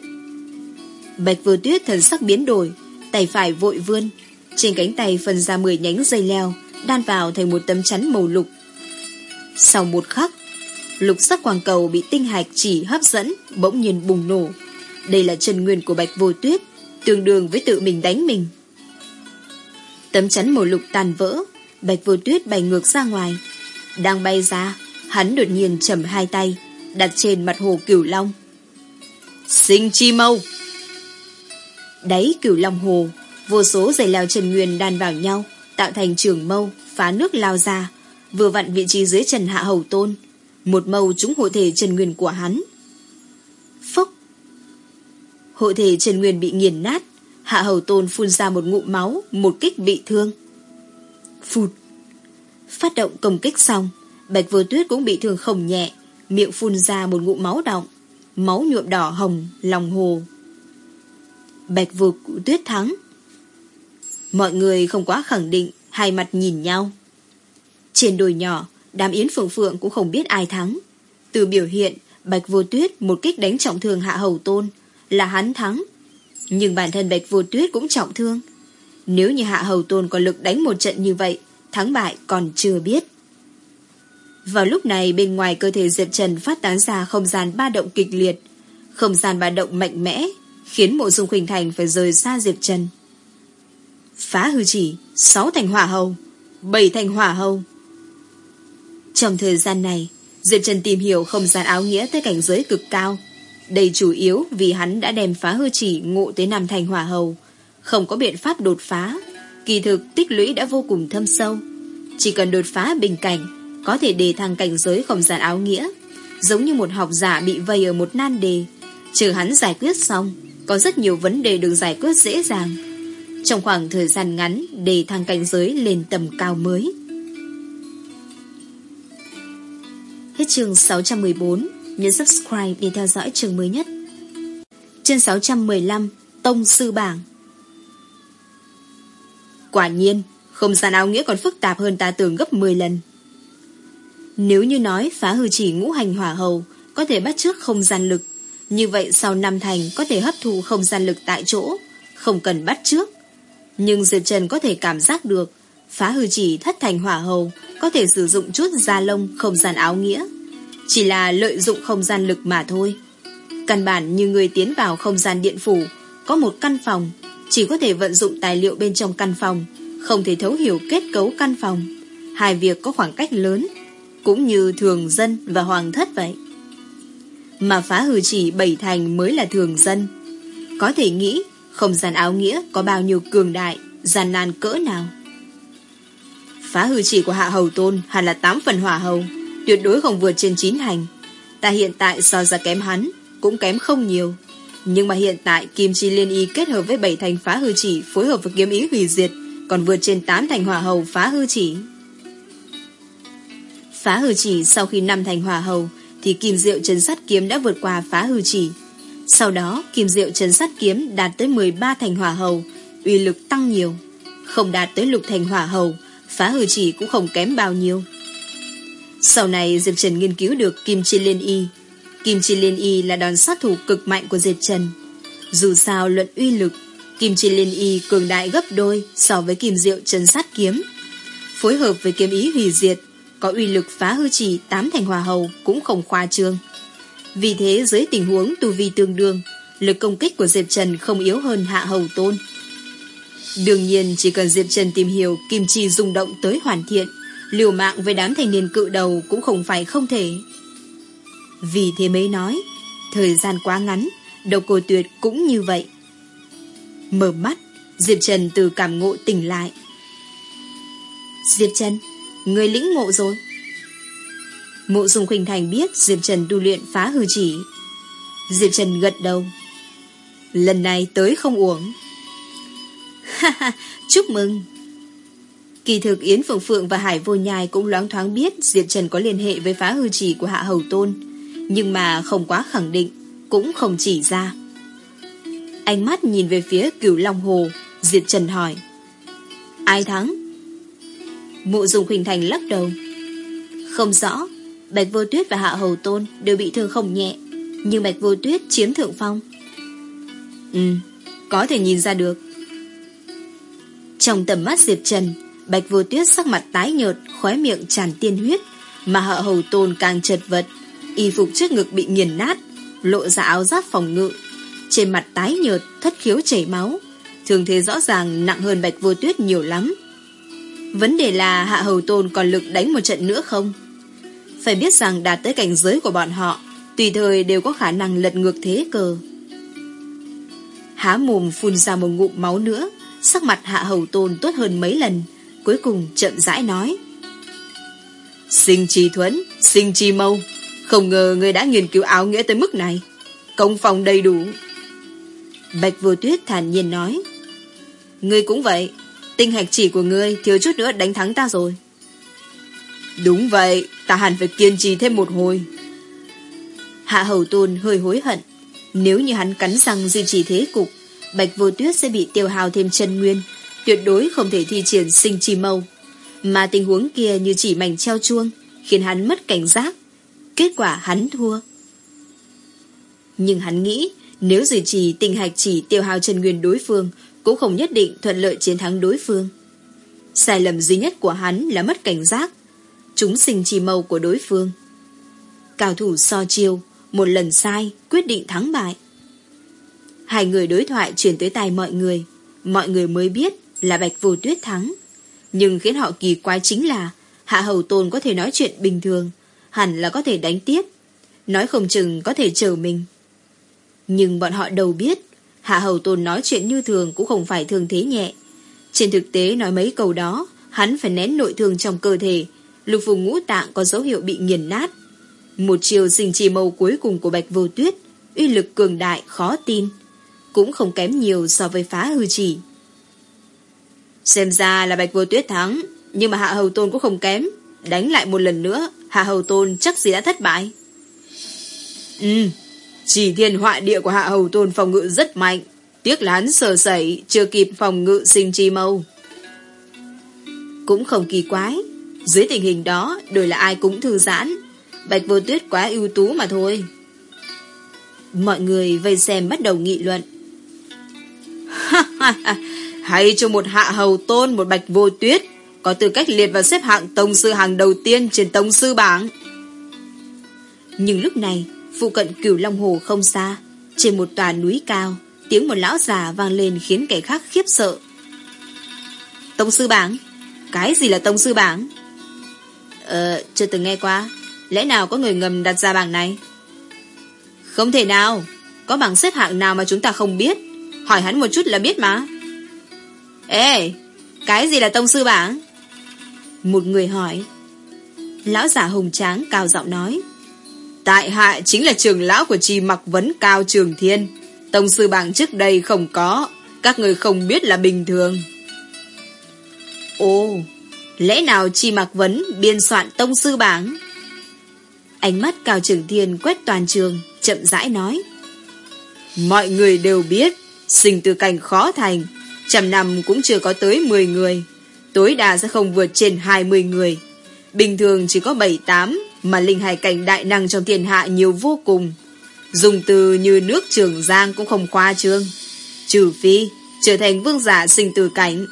Bạch vô tuyết thần sắc biến đổi, tay phải vội vươn, trên cánh tay phần ra 10 nhánh dây leo, đan vào thành một tấm chắn màu lục. Sau một khắc, lục sắc quang cầu bị tinh hạch chỉ hấp dẫn, bỗng nhiên bùng nổ. Đây là chân nguyên của bạch vô tuyết, tương đương với tự mình đánh mình. Tấm chắn màu lục tàn vỡ, bạch vô tuyết bay ngược ra ngoài. Đang bay ra, hắn đột nhiên chầm hai tay, đặt trên mặt hồ cửu long. Sinh chi mâu! Đáy cửu long hồ, vô số giày leo trần nguyên đan vào nhau, tạo thành trường mâu, phá nước lao ra, vừa vặn vị trí dưới trần hạ hầu tôn. Một mâu trúng hộ thể trần nguyên của hắn. Phốc! Hộ thể trần nguyên bị nghiền nát, hạ hầu tôn phun ra một ngụm máu, một kích bị thương. Phụt! Phát động công kích xong, bạch vô tuyết cũng bị thương không nhẹ, miệng phun ra một ngụm máu động, máu nhuộm đỏ hồng, lòng hồ. Bạch vực tuyết thắng. Mọi người không quá khẳng định, hai mặt nhìn nhau. Trên đồi nhỏ, đám Yến Phượng Phượng cũng không biết ai thắng. Từ biểu hiện, Bạch Vô Tuyết một kích đánh trọng thương Hạ Hầu Tôn là hắn thắng. Nhưng bản thân Bạch Vô Tuyết cũng trọng thương. Nếu như Hạ Hầu Tôn có lực đánh một trận như vậy, thắng bại còn chưa biết. Vào lúc này bên ngoài cơ thể Diệp Trần phát tán ra không gian ba động kịch liệt. Không gian ba động mạnh mẽ, khiến mộ dung khuynh thành phải rời xa Diệp Trần. Phá hư chỉ, sáu thành hỏa hầu, bảy thành hỏa hầu. Trong thời gian này, Diệp Trần tìm hiểu không gian áo nghĩa tới cảnh giới cực cao. Đây chủ yếu vì hắn đã đem phá hư chỉ ngộ tới năm thành hỏa hầu, không có biện pháp đột phá. Kỳ thực tích lũy đã vô cùng thâm sâu. Chỉ cần đột phá bình cảnh, có thể đề thăng cảnh giới không gian áo nghĩa. Giống như một học giả bị vây ở một nan đề. Chờ hắn giải quyết xong, có rất nhiều vấn đề được giải quyết dễ dàng. Trong khoảng thời gian ngắn đề thăng cảnh giới lên tầm cao mới. Hết chương 614, nhấn subscribe để theo dõi chương mới nhất. Chương 615, Tông Sư Bảng Quả nhiên, không gian áo nghĩa còn phức tạp hơn ta tưởng gấp 10 lần. Nếu như nói phá hư chỉ ngũ hành hỏa hầu có thể bắt trước không gian lực, như vậy sau năm thành có thể hấp thụ không gian lực tại chỗ, không cần bắt trước. Nhưng Diệp Trần có thể cảm giác được, phá hư chỉ thất thành hỏa hầu có thể sử dụng chút da lông không gian áo nghĩa. Chỉ là lợi dụng không gian lực mà thôi. Căn bản như người tiến vào không gian điện phủ, có một căn phòng, chỉ có thể vận dụng tài liệu bên trong căn phòng, không thể thấu hiểu kết cấu căn phòng. Hai việc có khoảng cách lớn, cũng như thường dân và hoàng thất vậy. Mà phá hư chỉ bảy thành mới là thường dân. Có thể nghĩ không gian áo nghĩa có bao nhiêu cường đại, gian nan cỡ nào. Phá hư chỉ của hạ hầu tôn hẳn là 8 phần hỏa hầu, tuyệt đối không vượt trên 9 thành. Ta hiện tại so ra kém hắn, cũng kém không nhiều. Nhưng mà hiện tại Kim Chi Liên Y kết hợp với bảy thành phá hư chỉ phối hợp với kiếm ý hủy diệt, còn vượt trên 8 thành hỏa hầu phá hư chỉ. Phá hư chỉ sau khi năm thành hỏa hầu thì kim diệu chấn sát kiếm đã vượt qua phá hư chỉ. Sau đó, kim diệu chấn sát kiếm đạt tới 13 thành hỏa hầu, uy lực tăng nhiều. Không đạt tới lục thành hỏa hầu, phá hư chỉ cũng không kém bao nhiêu. Sau này Diệp Trần nghiên cứu được Kim Chi Liên Y. Kim Chi Liên Y là đòn sát thủ cực mạnh của Diệp Trần. Dù sao luận uy lực, Kim Chi Liên Y cường đại gấp đôi so với Kim Diệu chấn Sát Kiếm. Phối hợp với kiếm ý hủy diệt, có uy lực phá hư chỉ tám thành hòa hầu cũng không khoa trương. Vì thế dưới tình huống tu vi tương đương, lực công kích của Diệp Trần không yếu hơn hạ hầu tôn. Đương nhiên chỉ cần Diệp Trần tìm hiểu kim chi rung động tới hoàn thiện, liều mạng với đám thanh niên cự đầu cũng không phải không thể. Vì thế mới nói, thời gian quá ngắn, đầu cô tuyệt cũng như vậy. Mở mắt, Diệp Trần từ cảm ngộ tỉnh lại. Diệp Trần, người lĩnh ngộ rồi. Mộ Dung Khuynh Thành biết Diệp Trần tu luyện phá hư chỉ. Diệp Trần gật đầu. Lần này tới không uổng. Ha ha, chúc mừng. Kỳ thực Yến Phượng Phượng và Hải Vô Nhai cũng loáng thoáng biết Diệp Trần có liên hệ với phá hư chỉ của Hạ Hầu Tôn, nhưng mà không quá khẳng định, cũng không chỉ ra. Ánh mắt nhìn về phía cửu Long Hồ, Diệp Trần hỏi. Ai thắng? Mộ dùng Khuynh Thành lắc đầu. Không rõ, Bạch Vô Tuyết và Hạ Hầu Tôn đều bị thương không nhẹ, nhưng Bạch Vô Tuyết chiếm thượng phong. Ừ, có thể nhìn ra được. Trong tầm mắt Diệp Trần, Bạch Vô Tuyết sắc mặt tái nhợt, khóe miệng tràn tiên huyết, mà Hạ Hầu Tôn càng chật vật, y phục trước ngực bị nghiền nát, lộ ra áo giáp phòng ngự, trên mặt tái nhợt, thất khiếu chảy máu, thường thế rõ ràng nặng hơn Bạch Vô Tuyết nhiều lắm. Vấn đề là Hạ Hầu Tôn còn lực đánh một trận nữa không? Phải biết rằng đạt tới cảnh giới của bọn họ, tùy thời đều có khả năng lật ngược thế cờ. Há mồm phun ra một ngụm máu nữa, sắc mặt Hạ Hầu Tôn tốt hơn mấy lần, cuối cùng chậm rãi nói. Sinh chi thuẫn, sinh chi mâu, không ngờ người đã nghiên cứu áo nghĩa tới mức này. Công phòng đầy đủ. Bạch vô tuyết thản nhiên nói. Ngươi cũng vậy, tinh hạch chỉ của ngươi thiếu chút nữa đánh thắng ta rồi. Đúng vậy, ta hẳn phải kiên trì thêm một hồi. Hạ hầu tôn hơi hối hận. Nếu như hắn cắn răng duy trì thế cục, Bạch vô tuyết sẽ bị tiêu hào thêm chân nguyên, tuyệt đối không thể thi triển sinh chi mâu. Mà tình huống kia như chỉ mảnh treo chuông, khiến hắn mất cảnh giác. Kết quả hắn thua. Nhưng hắn nghĩ, nếu duy trì tình hạch chỉ tiêu hao chân nguyên đối phương, cũng không nhất định thuận lợi chiến thắng đối phương. Sai lầm duy nhất của hắn là mất cảnh giác, chúng sinh chỉ màu của đối phương. Cao thủ so chiêu, một lần sai, quyết định thắng bại. Hai người đối thoại truyền tới tai mọi người, mọi người mới biết là Bạch Vô Tuyết thắng. Nhưng khiến họ kỳ quái chính là Hạ Hầu Tôn có thể nói chuyện bình thường, hẳn là có thể đánh tiếp, nói không chừng có thể chờ mình. Nhưng bọn họ đâu biết, Hạ Hầu Tôn nói chuyện như thường cũng không phải thường thế nhẹ. Trên thực tế nói mấy câu đó, hắn phải nén nội thương trong cơ thể, lục vùng ngũ tạng có dấu hiệu bị nghiền nát. Một chiều sinh trì màu cuối cùng của Bạch Vô Tuyết, uy lực cường đại khó tin, cũng không kém nhiều so với phá hư chỉ. Xem ra là Bạch Vô Tuyết thắng, nhưng mà Hạ Hầu Tôn cũng không kém. Đánh lại một lần nữa, Hạ Hầu Tôn chắc gì đã thất bại. Ừ, chỉ thiên họa địa của Hạ Hầu Tôn phòng ngự rất mạnh. Tiếc là hắn sờ sẩy, chưa kịp phòng ngự sinh chi mâu. Cũng không kỳ quái. Dưới tình hình đó, đổi là ai cũng thư giãn. Bạch vô tuyết quá ưu tú mà thôi. Mọi người vây xem bắt đầu nghị luận. Hay cho một hạ hầu tôn, một bạch vô tuyết, có tư cách liệt vào xếp hạng tông sư hàng đầu tiên trên tông sư bảng. Nhưng lúc này, phụ cận cửu Long Hồ không xa, trên một tòa núi cao, tiếng một lão già vang lên khiến kẻ khác khiếp sợ. Tông sư bảng? Cái gì là tông sư bảng? Ờ, chưa từng nghe qua. Lẽ nào có người ngầm đặt ra bảng này? Không thể nào. Có bảng xếp hạng nào mà chúng ta không biết. Hỏi hắn một chút là biết mà. Ê, cái gì là tông sư bảng? Một người hỏi. Lão giả hùng tráng cao giọng nói. Tại hạ chính là trường lão của trì mặc vấn cao trường thiên. Tông sư bảng trước đây không có. Các người không biết là bình thường. Ồ, lẽ nào chi mặc vấn biên soạn tông sư bảng? Ánh mắt cao trường thiên quét toàn trường, chậm rãi nói. Mọi người đều biết, sinh từ cảnh khó thành, trăm năm cũng chưa có tới 10 người, tối đa sẽ không vượt trên 20 người. Bình thường chỉ có 7-8, mà linh hải cảnh đại năng trong thiên hạ nhiều vô cùng. Dùng từ như nước trường giang cũng không khoa trương. Trừ phi, trở thành vương giả sinh từ cảnh,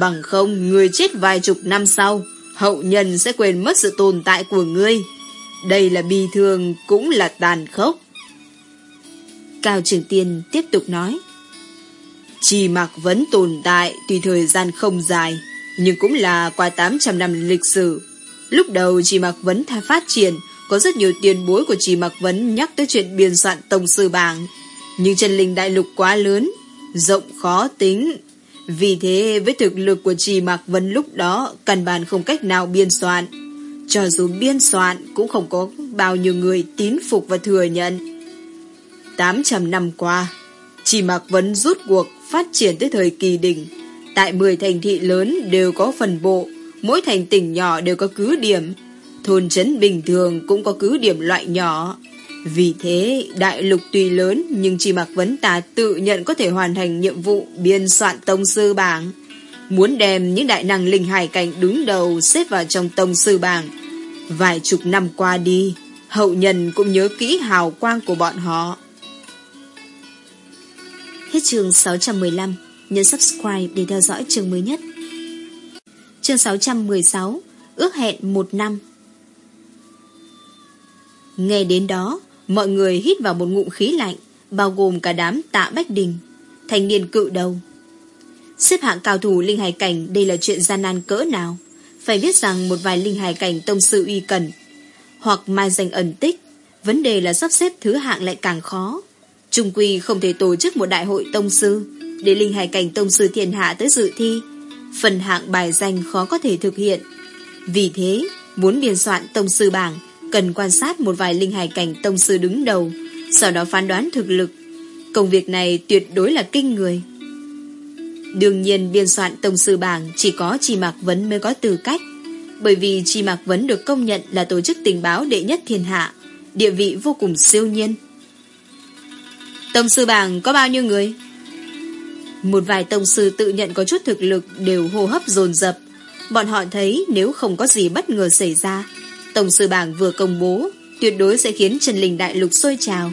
bằng không người chết vài chục năm sau, hậu nhân sẽ quên mất sự tồn tại của ngươi. Đây là bi thương cũng là tàn khốc. Cao Trường Tiên tiếp tục nói. Chỉ mặc vẫn tồn tại tuy thời gian không dài, nhưng cũng là qua 800 năm lịch sử, Lúc đầu chỉ mặc vấn tha phát triển, có rất nhiều tiền bối của chỉ mặc vấn nhắc tới chuyện biên soạn tổng sư bảng. Nhưng chân linh đại lục quá lớn, rộng khó tính. Vì thế với thực lực của trì mạc vấn lúc đó căn bản không cách nào biên soạn. Cho dù biên soạn cũng không có bao nhiêu người tín phục và thừa nhận. 800 năm qua, trì mạc vấn rút cuộc phát triển tới thời kỳ đỉnh. Tại 10 thành thị lớn đều có phần bộ, mỗi thành tỉnh nhỏ đều có cứ điểm. Thôn trấn bình thường cũng có cứ điểm loại nhỏ. Vì thế, đại lục tuy lớn nhưng chỉ mặc vấn tà tự nhận có thể hoàn thành nhiệm vụ biên soạn tông sư bảng. Muốn đem những đại năng linh hải cảnh đứng đầu xếp vào trong tông sư bảng. Vài chục năm qua đi, hậu nhân cũng nhớ kỹ hào quang của bọn họ. Hết chương 615, nhấn subscribe để theo dõi chương mới nhất. Chương 616, ước hẹn một năm. Nghe đến đó, Mọi người hít vào một ngụm khí lạnh, bao gồm cả đám tạ Bách Đình, thành niên cự đầu. Xếp hạng cao thủ linh hải cảnh đây là chuyện gian nan cỡ nào. Phải biết rằng một vài linh hải cảnh tông sư uy cần, hoặc mai danh ẩn tích, vấn đề là sắp xếp thứ hạng lại càng khó. Trung quy không thể tổ chức một đại hội tông sư, để linh hải cảnh tông sư thiên hạ tới dự thi. Phần hạng bài danh khó có thể thực hiện. Vì thế, muốn biên soạn tông sư bảng, cần quan sát một vài linh hải cảnh tông sư đứng đầu, sau đó phán đoán thực lực. Công việc này tuyệt đối là kinh người. Đương nhiên biên soạn tông sư bảng chỉ có Chi Mạc Vấn mới có tư cách, bởi vì Chi Mạc Vấn được công nhận là tổ chức tình báo đệ nhất thiên hạ, địa vị vô cùng siêu nhiên. Tông sư bảng có bao nhiêu người? Một vài tông sư tự nhận có chút thực lực đều hô hấp dồn dập. Bọn họ thấy nếu không có gì bất ngờ xảy ra, Tổng sư bảng vừa công bố tuyệt đối sẽ khiến Trần Linh Đại Lục sôi trào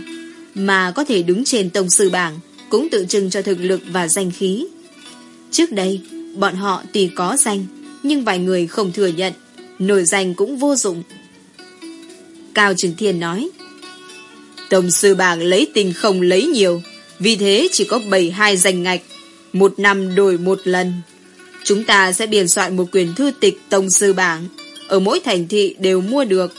mà có thể đứng trên tổng sư bảng cũng tượng trưng cho thực lực và danh khí. Trước đây, bọn họ tuy có danh nhưng vài người không thừa nhận nổi danh cũng vô dụng. Cao Trường Thiên nói Tổng sư bảng lấy tình không lấy nhiều vì thế chỉ có 72 danh ngạch một năm đổi một lần. Chúng ta sẽ biên soạn một quyển thư tịch tổng sư bảng ở mỗi thành thị đều mua được.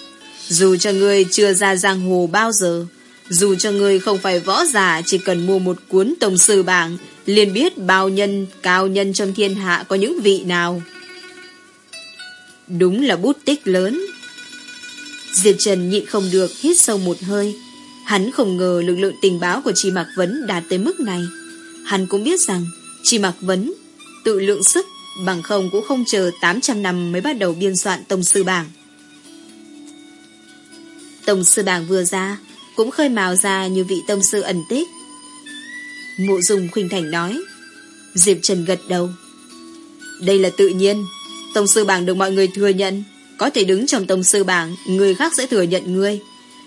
Dù cho người chưa ra giang hồ bao giờ, dù cho người không phải võ giả chỉ cần mua một cuốn tổng sư bảng, liền biết bao nhân, cao nhân trong thiên hạ có những vị nào. Đúng là bút tích lớn. Diệp Trần nhịn không được hít sâu một hơi. Hắn không ngờ lực lượng tình báo của Chi Mạc Vấn đạt tới mức này. Hắn cũng biết rằng chỉ mặc Vấn tự lượng sức bằng không cũng không chờ 800 năm mới bắt đầu biên soạn Tông Sư Bảng. Tông Sư Bảng vừa ra, cũng khơi mào ra như vị Tông Sư ẩn tích. Mộ Dung Khuynh Thành nói, Diệp Trần gật đầu. Đây là tự nhiên, Tông Sư Bảng được mọi người thừa nhận, có thể đứng trong Tông Sư Bảng, người khác sẽ thừa nhận ngươi.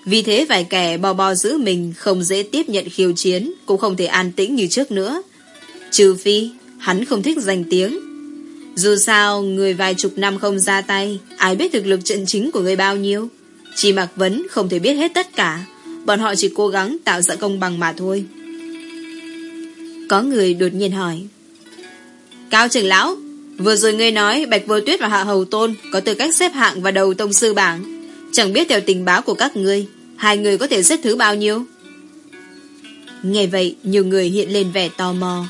Vì thế vài kẻ bò bò giữ mình không dễ tiếp nhận khiêu chiến, cũng không thể an tĩnh như trước nữa. Trừ phi, hắn không thích danh tiếng, dù sao, người vài chục năm không ra tay, ai biết thực lực trận chính của người bao nhiêu. Chỉ mặc vấn không thể biết hết tất cả, bọn họ chỉ cố gắng tạo ra công bằng mà thôi. Có người đột nhiên hỏi. Cao trưởng lão, vừa rồi ngươi nói Bạch Vô Tuyết và Hạ Hầu Tôn có tư cách xếp hạng vào đầu tông sư bảng. Chẳng biết theo tình báo của các ngươi, hai người có thể xếp thứ bao nhiêu? Nghe vậy, nhiều người hiện lên vẻ tò mò.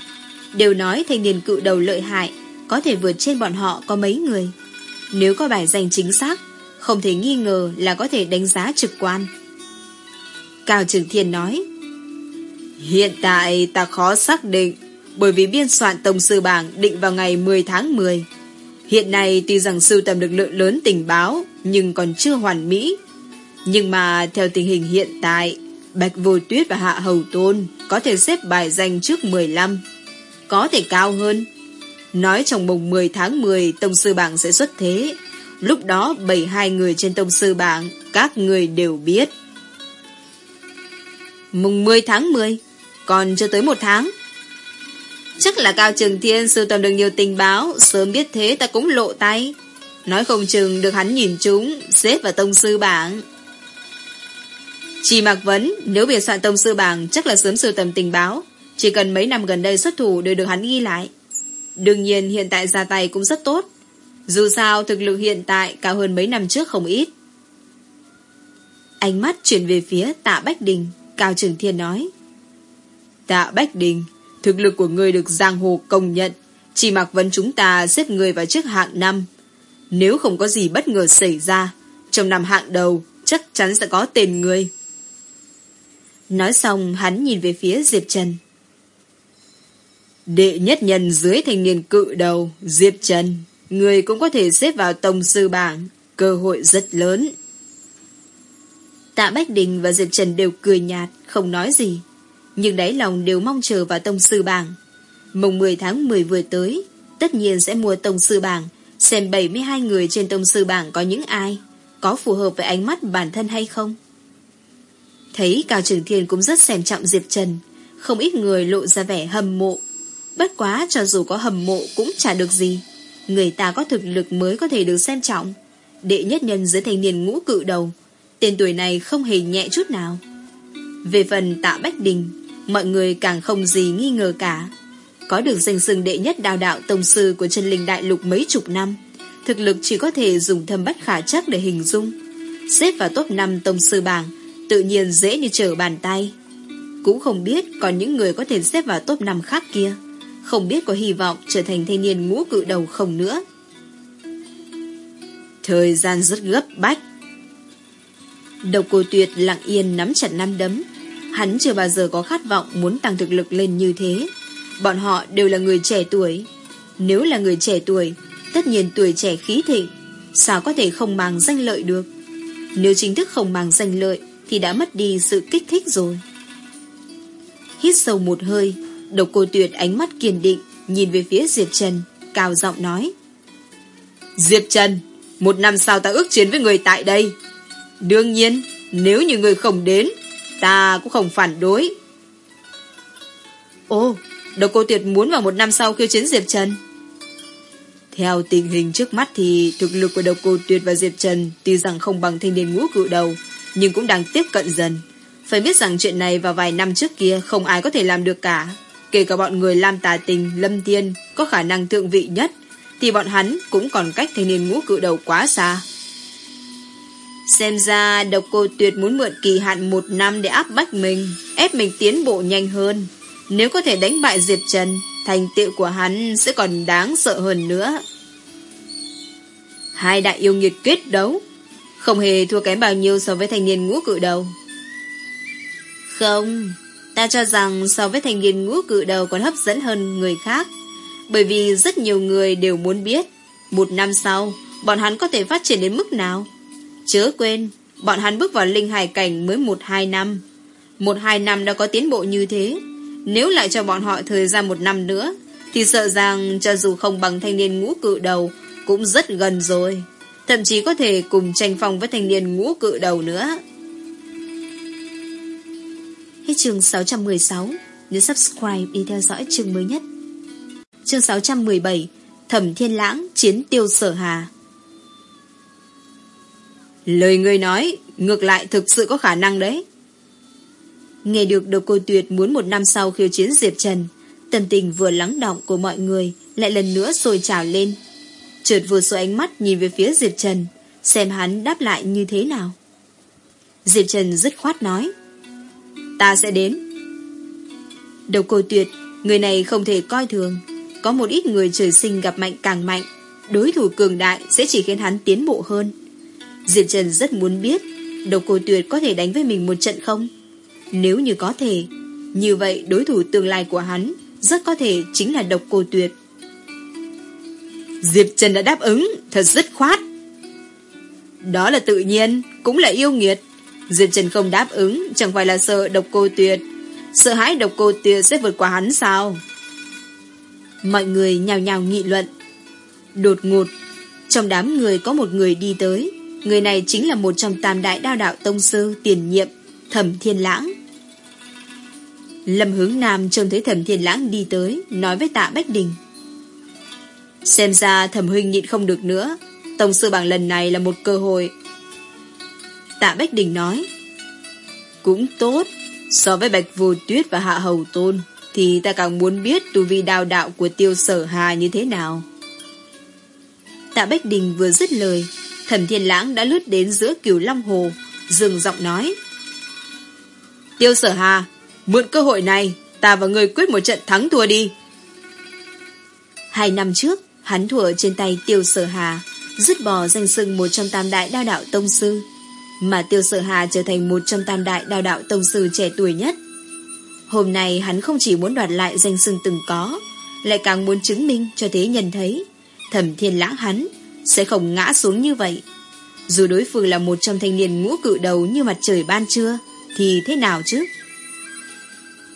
Đều nói thanh niên cự đầu lợi hại, có thể vượt trên bọn họ có mấy người. Nếu có bài danh chính xác, không thể nghi ngờ là có thể đánh giá trực quan. Cao Trường Thiên nói, Hiện tại ta khó xác định, bởi vì biên soạn tổng sư bảng định vào ngày 10 tháng 10. Hiện nay tuy rằng sưu tầm lực lượng lớn tình báo, nhưng còn chưa hoàn mỹ. Nhưng mà theo tình hình hiện tại, Bạch Vô Tuyết và Hạ Hầu Tôn có thể xếp bài danh trước 15. Có thể cao hơn, Nói trong mùng 10 tháng 10 Tông Sư Bảng sẽ xuất thế. Lúc đó 72 người trên Tông Sư Bảng các người đều biết. Mùng 10 tháng 10 còn chưa tới một tháng. Chắc là Cao Trường Thiên sưu tầm được nhiều tình báo Sớm biết thế ta cũng lộ tay Nói không chừng được hắn nhìn chúng Xếp vào tông sư bảng Chỉ mặc vấn Nếu biệt soạn tông sư bảng Chắc là sớm sưu tầm tình báo chỉ cần mấy năm gần đây xuất thủ đều được hắn ghi lại Đương nhiên hiện tại ra tay cũng rất tốt. Dù sao thực lực hiện tại cao hơn mấy năm trước không ít. Ánh mắt chuyển về phía tạ Bách Đình, Cao Trường Thiên nói. Tạ Bách Đình, thực lực của ngươi được giang hồ công nhận, chỉ mặc vấn chúng ta xếp người vào trước hạng năm. Nếu không có gì bất ngờ xảy ra, trong năm hạng đầu chắc chắn sẽ có tên ngươi. Nói xong hắn nhìn về phía Diệp Trần. Đệ nhất nhân dưới thanh niên cự đầu, Diệp Trần, người cũng có thể xếp vào tông sư bảng, cơ hội rất lớn. Tạ Bách Đình và Diệp Trần đều cười nhạt, không nói gì. Nhưng đáy lòng đều mong chờ vào tông sư bảng. Mùng 10 tháng 10 vừa tới, tất nhiên sẽ mua tông sư bảng, xem 72 người trên tông sư bảng có những ai, có phù hợp với ánh mắt bản thân hay không. Thấy Cao Trường Thiên cũng rất xem trọng Diệp Trần, không ít người lộ ra vẻ hâm mộ. Bất quá cho dù có hầm mộ cũng chả được gì. Người ta có thực lực mới có thể được xem trọng. Đệ nhất nhân giữa thanh niên ngũ cự đầu, tên tuổi này không hề nhẹ chút nào. Về phần tạ Bách Đình, mọi người càng không gì nghi ngờ cả. Có được danh sừng đệ nhất đào đạo tông sư của chân linh đại lục mấy chục năm, thực lực chỉ có thể dùng thâm bất khả chắc để hình dung. Xếp vào top 5 tông sư bảng, tự nhiên dễ như trở bàn tay. Cũng không biết còn những người có thể xếp vào top 5 khác kia. Không biết có hy vọng trở thành thanh niên ngũ cự đầu không nữa. Thời gian rất gấp bách. Độc cô tuyệt lặng yên nắm chặt nắm đấm. Hắn chưa bao giờ có khát vọng muốn tăng thực lực lên như thế. Bọn họ đều là người trẻ tuổi. Nếu là người trẻ tuổi, tất nhiên tuổi trẻ khí thịnh, sao có thể không mang danh lợi được? Nếu chính thức không mang danh lợi, thì đã mất đi sự kích thích rồi. Hít sâu một hơi, độc cô tuyệt ánh mắt kiên định, nhìn về phía Diệp Trần, cao giọng nói. Diệp Trần, một năm sau ta ước chiến với người tại đây. Đương nhiên, nếu như người không đến, ta cũng không phản đối. Ồ, độc cô tuyệt muốn vào một năm sau khiêu chiến Diệp Trần. Theo tình hình trước mắt thì thực lực của độc cô tuyệt và Diệp Trần tuy rằng không bằng thanh niên ngũ cự đầu, nhưng cũng đang tiếp cận dần. Phải biết rằng chuyện này vào vài năm trước kia không ai có thể làm được cả. Kể cả bọn người Lam Tà Tình, Lâm Tiên có khả năng thượng vị nhất, thì bọn hắn cũng còn cách thanh niên ngũ cự đầu quá xa. Xem ra độc cô tuyệt muốn mượn kỳ hạn một năm để áp bách mình, ép mình tiến bộ nhanh hơn. Nếu có thể đánh bại Diệp Trần, thành tựu của hắn sẽ còn đáng sợ hơn nữa. Hai đại yêu nghiệt kết đấu, không hề thua kém bao nhiêu so với thanh niên ngũ cự đầu. Không, ta cho rằng so với thanh niên ngũ cự đầu còn hấp dẫn hơn người khác. Bởi vì rất nhiều người đều muốn biết, một năm sau, bọn hắn có thể phát triển đến mức nào. Chớ quên, bọn hắn bước vào linh hải cảnh mới một hai năm. Một hai năm đã có tiến bộ như thế. Nếu lại cho bọn họ thời gian một năm nữa, thì sợ rằng cho dù không bằng thanh niên ngũ cự đầu, cũng rất gần rồi. Thậm chí có thể cùng tranh phong với thanh niên ngũ cự đầu nữa. Hết chương 616, nhớ subscribe để theo dõi chương mới nhất. Chương 617, Thẩm Thiên Lãng chiến tiêu sở hà. Lời người nói, ngược lại thực sự có khả năng đấy. Nghe được độc cô tuyệt muốn một năm sau khiêu chiến Diệp Trần, tâm tình vừa lắng động của mọi người lại lần nữa sôi trào lên. trượt vừa số ánh mắt nhìn về phía Diệp Trần, xem hắn đáp lại như thế nào. Diệp Trần dứt khoát nói. Ta sẽ đến. Độc cô tuyệt, người này không thể coi thường. Có một ít người trời sinh gặp mạnh càng mạnh, đối thủ cường đại sẽ chỉ khiến hắn tiến bộ hơn. Diệp Trần rất muốn biết độc cô tuyệt có thể đánh với mình một trận không? Nếu như có thể, như vậy đối thủ tương lai của hắn rất có thể chính là độc cô tuyệt. Diệp Trần đã đáp ứng, thật dứt khoát. Đó là tự nhiên, cũng là yêu nghiệt. Diệp Trần không đáp ứng, chẳng phải là sợ độc cô tuyệt. Sợ hãi độc cô tuyệt sẽ vượt qua hắn sao? Mọi người nhào nhào nghị luận. Đột ngột, trong đám người có một người đi tới. Người này chính là một trong tam đại đao đạo tông sư tiền nhiệm, Thẩm Thiên Lãng. Lâm hướng Nam trông thấy Thẩm Thiên Lãng đi tới, nói với tạ Bách Đình. Xem ra thẩm huynh nhịn không được nữa, Tông sư bảng lần này là một cơ hội. Tạ Bách Đình nói. Cũng tốt, so với Bạch Vô Tuyết và Hạ Hầu Tôn, thì ta càng muốn biết tu vi đào đạo của tiêu sở hà như thế nào. Tạ Bách Đình vừa dứt lời, Thẩm Thiên Lãng đã lướt đến giữa cửu Long Hồ, dừng giọng nói. Tiêu sở hà, mượn cơ hội này, ta và người quyết một trận thắng thua đi. Hai năm trước, hắn thua trên tay Tiêu sở hà, dứt bỏ danh sưng một trong tam đại đao đạo tông sư, mà Tiêu sở hà trở thành một trong tam đại đào đạo tông sư trẻ tuổi nhất. Hôm nay hắn không chỉ muốn đoạt lại danh sưng từng có, lại càng muốn chứng minh cho thế nhân thấy thẩm thiên lãng hắn sẽ không ngã xuống như vậy. Dù đối phương là một trong thanh niên ngũ cự đầu như mặt trời ban trưa, thì thế nào chứ?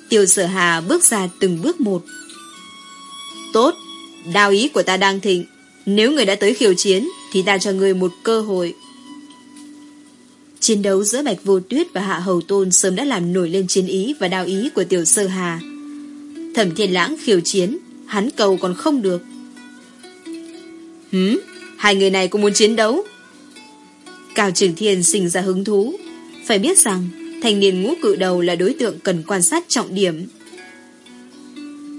Tiêu sở hà bước ra từng bước một. Tốt, đao ý của ta đang thịnh. Nếu người đã tới khiêu chiến, thì ta cho người một cơ hội. Chiến đấu giữa Bạch Vô Tuyết và Hạ Hầu Tôn sớm đã làm nổi lên chiến ý và đao ý của Tiểu Sơ Hà. Thẩm Thiên Lãng khiêu chiến, hắn cầu còn không được. Hứ, hai người này cũng muốn chiến đấu. Cao Trường Thiên sinh ra hứng thú. Phải biết rằng, thanh niên ngũ cự đầu là đối tượng cần quan sát trọng điểm.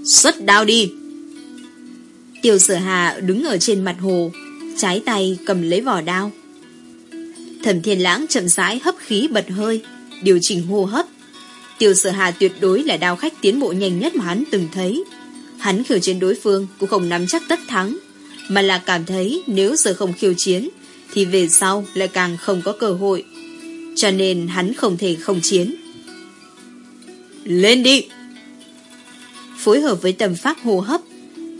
Xuất đao đi! Tiêu sở hà đứng ở trên mặt hồ, trái tay cầm lấy vỏ đao. Thẩm thiên lãng chậm rãi hấp khí bật hơi, điều chỉnh hô hấp. Tiêu sở hà tuyệt đối là đao khách tiến bộ nhanh nhất mà hắn từng thấy. Hắn khiêu chiến đối phương cũng không nắm chắc tất thắng, mà là cảm thấy nếu giờ không khiêu chiến, thì về sau lại càng không có cơ hội. Cho nên hắn không thể không chiến. Lên đi! Phối hợp với tầm pháp hô hấp,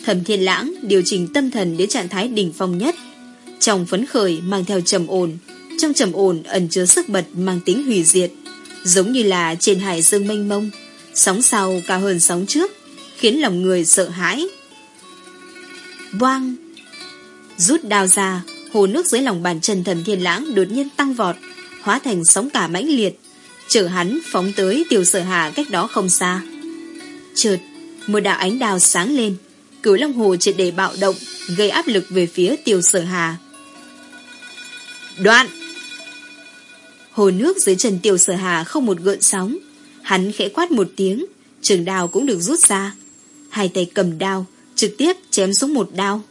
thẩm thiên lãng điều chỉnh tâm thần đến trạng thái đỉnh phong nhất. Trong phấn khởi mang theo trầm ổn, trong trầm ổn ẩn chứa sức bật mang tính hủy diệt, giống như là trên hải dương mênh mông, sóng sau cao hơn sóng trước, khiến lòng người sợ hãi. Boang! Rút đao ra, hồ nước dưới lòng bàn chân thần thiên lãng đột nhiên tăng vọt, hóa thành sóng cả mãnh liệt, chở hắn phóng tới tiểu sở hà cách đó không xa. Chợt, một đạo ánh đào sáng lên, cửu long hồ triệt để bạo động, gây áp lực về phía tiểu sở hà. Đoạn! Hồ nước dưới chân tiểu sở hà không một gợn sóng, hắn khẽ quát một tiếng, trường đào cũng được rút ra. Hai tay cầm đao, trực tiếp chém xuống một đao.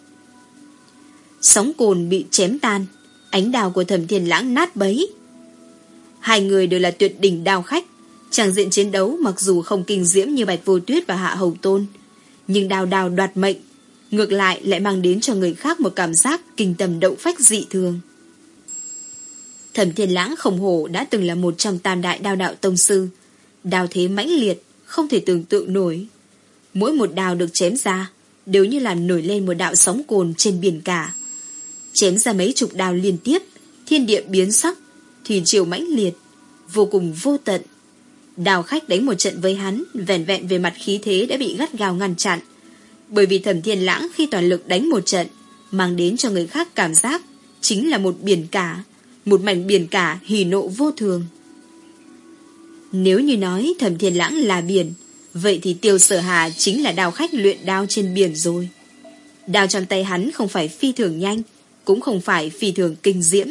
Sóng cồn bị chém tan, ánh đào của thẩm thiên lãng nát bấy. Hai người đều là tuyệt đỉnh đao khách, chẳng diện chiến đấu mặc dù không kinh diễm như Bạch Vô Tuyết và Hạ Hầu Tôn, nhưng đào đào đoạt mệnh, ngược lại lại mang đến cho người khác một cảm giác kinh tầm động phách dị thường. Thẩm Thiên Lãng khổng hổ đã từng là một trong tam đại đao đạo tông sư, đao thế mãnh liệt, không thể tưởng tượng nổi. Mỗi một đào được chém ra, đều như làm nổi lên một đạo sóng cồn trên biển cả. Chém ra mấy chục đào liên tiếp, thiên địa biến sắc, thủy triều mãnh liệt, vô cùng vô tận. Đào khách đánh một trận với hắn, vẻn vẹn về mặt khí thế đã bị gắt gao ngăn chặn. Bởi vì thẩm thiên lãng khi toàn lực đánh một trận, mang đến cho người khác cảm giác chính là một biển cả, một mảnh biển cả hỉ nộ vô thường. Nếu như nói thẩm thiên lãng là biển, vậy thì tiêu sở hà chính là đào khách luyện đao trên biển rồi. Đao trong tay hắn không phải phi thường nhanh, cũng không phải phi thường kinh diễm.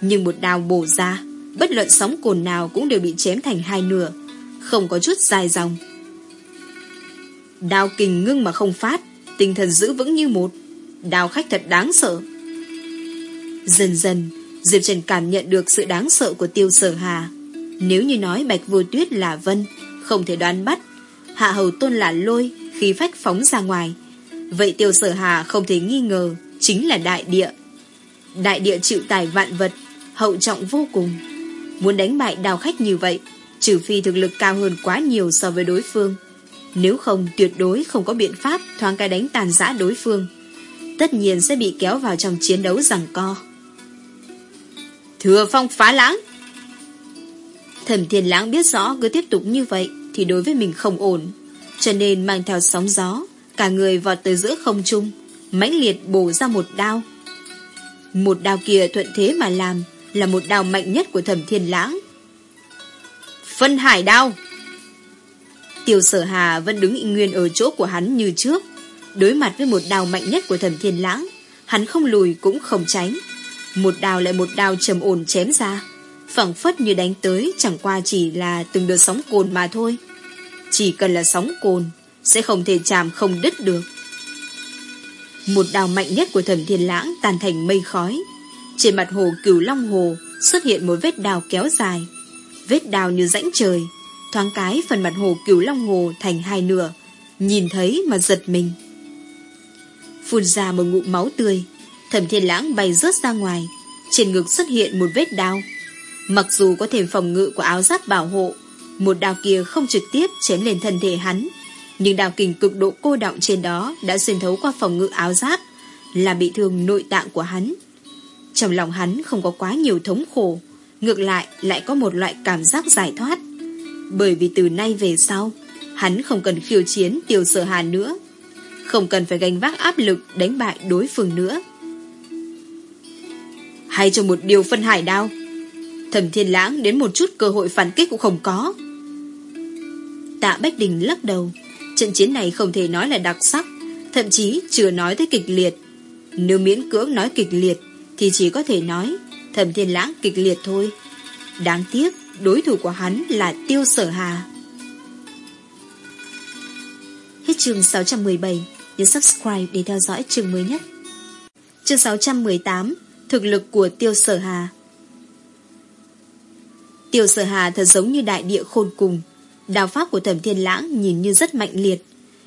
Nhưng một đao bổ ra, bất luận sóng cồn nào cũng đều bị chém thành hai nửa, không có chút dài dòng. Đao kình ngưng mà không phát, tinh thần giữ vững như một. Đao khách thật đáng sợ. Dần dần, Diệp Trần cảm nhận được sự đáng sợ của tiêu sở hà. Nếu như nói Bạch Vô Tuyết là Vân, không thể đoán bắt. Hạ Hầu Tôn là Lôi, khi phách phóng ra ngoài. Vậy tiêu sở hà không thể nghi ngờ, chính là đại địa. Đại địa chịu tài vạn vật, hậu trọng vô cùng. Muốn đánh bại đào khách như vậy, trừ phi thực lực cao hơn quá nhiều so với đối phương. Nếu không tuyệt đối không có biện pháp thoáng cái đánh tàn giã đối phương. Tất nhiên sẽ bị kéo vào trong chiến đấu rằng co. Thừa phong phá lãng Thẩm thiên lãng biết rõ cứ tiếp tục như vậy thì đối với mình không ổn. Cho nên mang theo sóng gió, cả người vọt tới giữa không trung, mãnh liệt bổ ra một đao. Một đao kia thuận thế mà làm là một đao mạnh nhất của thẩm thiên lãng. Phân hải đao! Tiêu sở hà vẫn đứng nguyên ở chỗ của hắn như trước. Đối mặt với một đao mạnh nhất của thẩm thiên lãng, hắn không lùi cũng không tránh. Một đào lại một đào trầm ổn chém ra. phẳng phất như đánh tới chẳng qua chỉ là từng đợt sóng cồn mà thôi. Chỉ cần là sóng cồn, sẽ không thể chạm không đứt được. Một đào mạnh nhất của thẩm thiên lãng tan thành mây khói. Trên mặt hồ cửu long hồ xuất hiện một vết đào kéo dài. Vết đào như rãnh trời. Thoáng cái phần mặt hồ cửu long hồ thành hai nửa. Nhìn thấy mà giật mình. Phun ra một ngụm máu tươi. Thẩm thiên lãng bay rớt ra ngoài. Trên ngực xuất hiện một vết đau. Mặc dù có thêm phòng ngự của áo giáp bảo hộ, một đao kia không trực tiếp chém lên thân thể hắn, nhưng đao kình cực độ cô động trên đó đã xuyên thấu qua phòng ngự áo giáp, là bị thương nội tạng của hắn. Trong lòng hắn không có quá nhiều thống khổ, ngược lại lại có một loại cảm giác giải thoát. Bởi vì từ nay về sau, hắn không cần khiêu chiến tiêu sở hà nữa, không cần phải gánh vác áp lực đánh bại đối phương nữa. Hay cho một điều phân hải đao, thẩm thiên lãng đến một chút cơ hội phản kích cũng không có. Tạ Bách Đình lắc đầu, trận chiến này không thể nói là đặc sắc, thậm chí chưa nói tới kịch liệt. Nếu miễn cưỡng nói kịch liệt, thì chỉ có thể nói thẩm thiên lãng kịch liệt thôi. Đáng tiếc, đối thủ của hắn là Tiêu Sở Hà. Hết chương 617, nhấn subscribe để theo dõi chương mới nhất. Chương 618, thực lực của Tiêu Sở Hà. Tiêu Sở Hà thật giống như đại địa khôn cùng, đào pháp của Thẩm Thiên Lãng nhìn như rất mạnh liệt,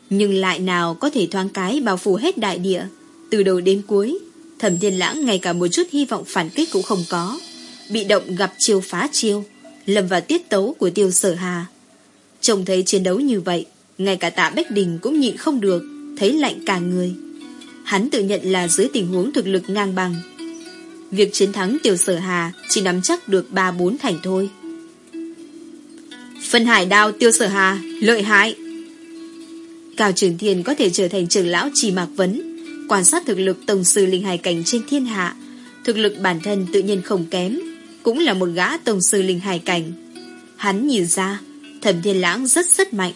nhưng lại nào có thể thoáng cái bao phủ hết đại địa, từ đầu đến cuối, Thẩm Thiên Lãng ngay cả một chút hy vọng phản kích cũng không có, bị động gặp chiêu phá chiêu, lầm vào tiết tấu của Tiêu Sở Hà. Trông thấy chiến đấu như vậy, ngay cả Tạ Bách Đình cũng nhịn không được, thấy lạnh cả người. Hắn tự nhận là dưới tình huống thực lực ngang bằng. Việc chiến thắng Tiêu Sở Hà chỉ nắm chắc được 3-4 thành thôi. Phân hải đao Tiêu Sở Hà, lợi hại. Cao Trường Thiên có thể trở thành trưởng lão trì mạc vấn, quan sát thực lực tổng sư linh hải cảnh trên thiên hạ, thực lực bản thân tự nhiên không kém, cũng là một gã tổng sư linh hải cảnh. Hắn nhìn ra, thẩm thiên lãng rất rất mạnh,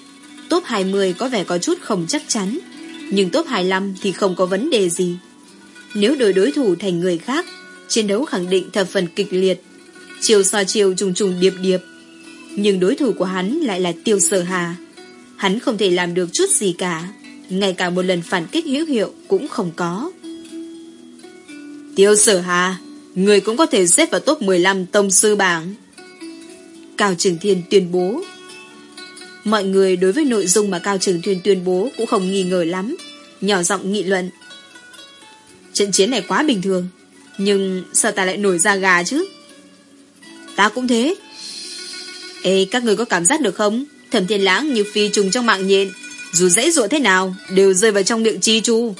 top 20 có vẻ có chút không chắc chắn, nhưng top 25 thì không có vấn đề gì. Nếu đổi đối thủ thành người khác, chiến đấu khẳng định thập phần kịch liệt, chiều so chiều trùng trùng điệp điệp. Nhưng đối thủ của hắn lại là tiêu sở hà. Hắn không thể làm được chút gì cả, ngay cả một lần phản kích hữu hiệu cũng không có. Tiêu sở hà, người cũng có thể xếp vào top 15 tông sư bảng. Cao Trường Thiên tuyên bố Mọi người đối với nội dung mà Cao Trường thiên tuyên bố cũng không nghi ngờ lắm. Nhỏ giọng nghị luận. Trận chiến này quá bình thường. Nhưng sao ta lại nổi ra gà chứ? Ta cũng thế. Ê, các người có cảm giác được không? Thẩm thiên lãng như phi trùng trong mạng nhện. Dù dễ dụa thế nào, đều rơi vào trong miệng chi chu.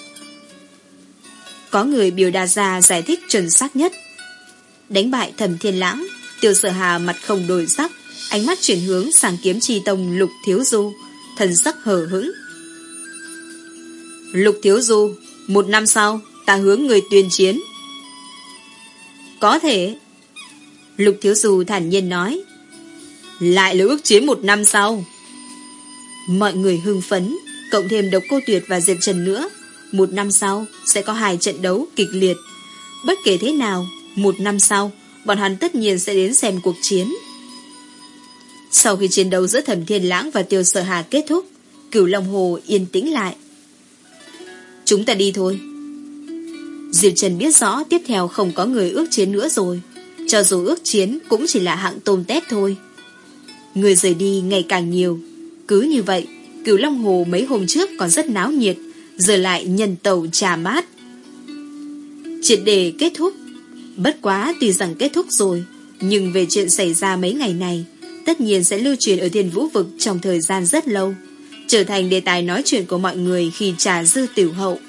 Có người biểu đạt ra giải thích chuẩn xác nhất. Đánh bại thẩm thiên lãng, tiêu sở hà mặt không đổi sắc, ánh mắt chuyển hướng sang kiếm chi tông lục thiếu du, thần sắc hờ hững. Lục thiếu du, một năm sau, ta hướng người tuyên chiến. Có thể. Lục thiếu Dù thản nhiên nói. Lại là ước chiến một năm sau. Mọi người hưng phấn, cộng thêm độc cô tuyệt và diệt trần nữa. Một năm sau, sẽ có hai trận đấu kịch liệt. Bất kể thế nào, một năm sau, bọn hắn tất nhiên sẽ đến xem cuộc chiến. Sau khi chiến đấu giữa Thẩm Thiên Lãng và Tiêu Sở Hà kết thúc, Cửu Long Hồ yên tĩnh lại. Chúng ta đi thôi. Diệp Trần biết rõ tiếp theo không có người ước chiến nữa rồi. Cho dù ước chiến cũng chỉ là hạng tôm tép thôi. Người rời đi ngày càng nhiều. Cứ như vậy, Cửu Long Hồ mấy hôm trước còn rất náo nhiệt, giờ lại nhân tàu trà mát. Triệt đề kết thúc. Bất quá tuy rằng kết thúc rồi, nhưng về chuyện xảy ra mấy ngày này, tất nhiên sẽ lưu truyền ở thiên vũ vực trong thời gian rất lâu, trở thành đề tài nói chuyện của mọi người khi trà dư tiểu hậu.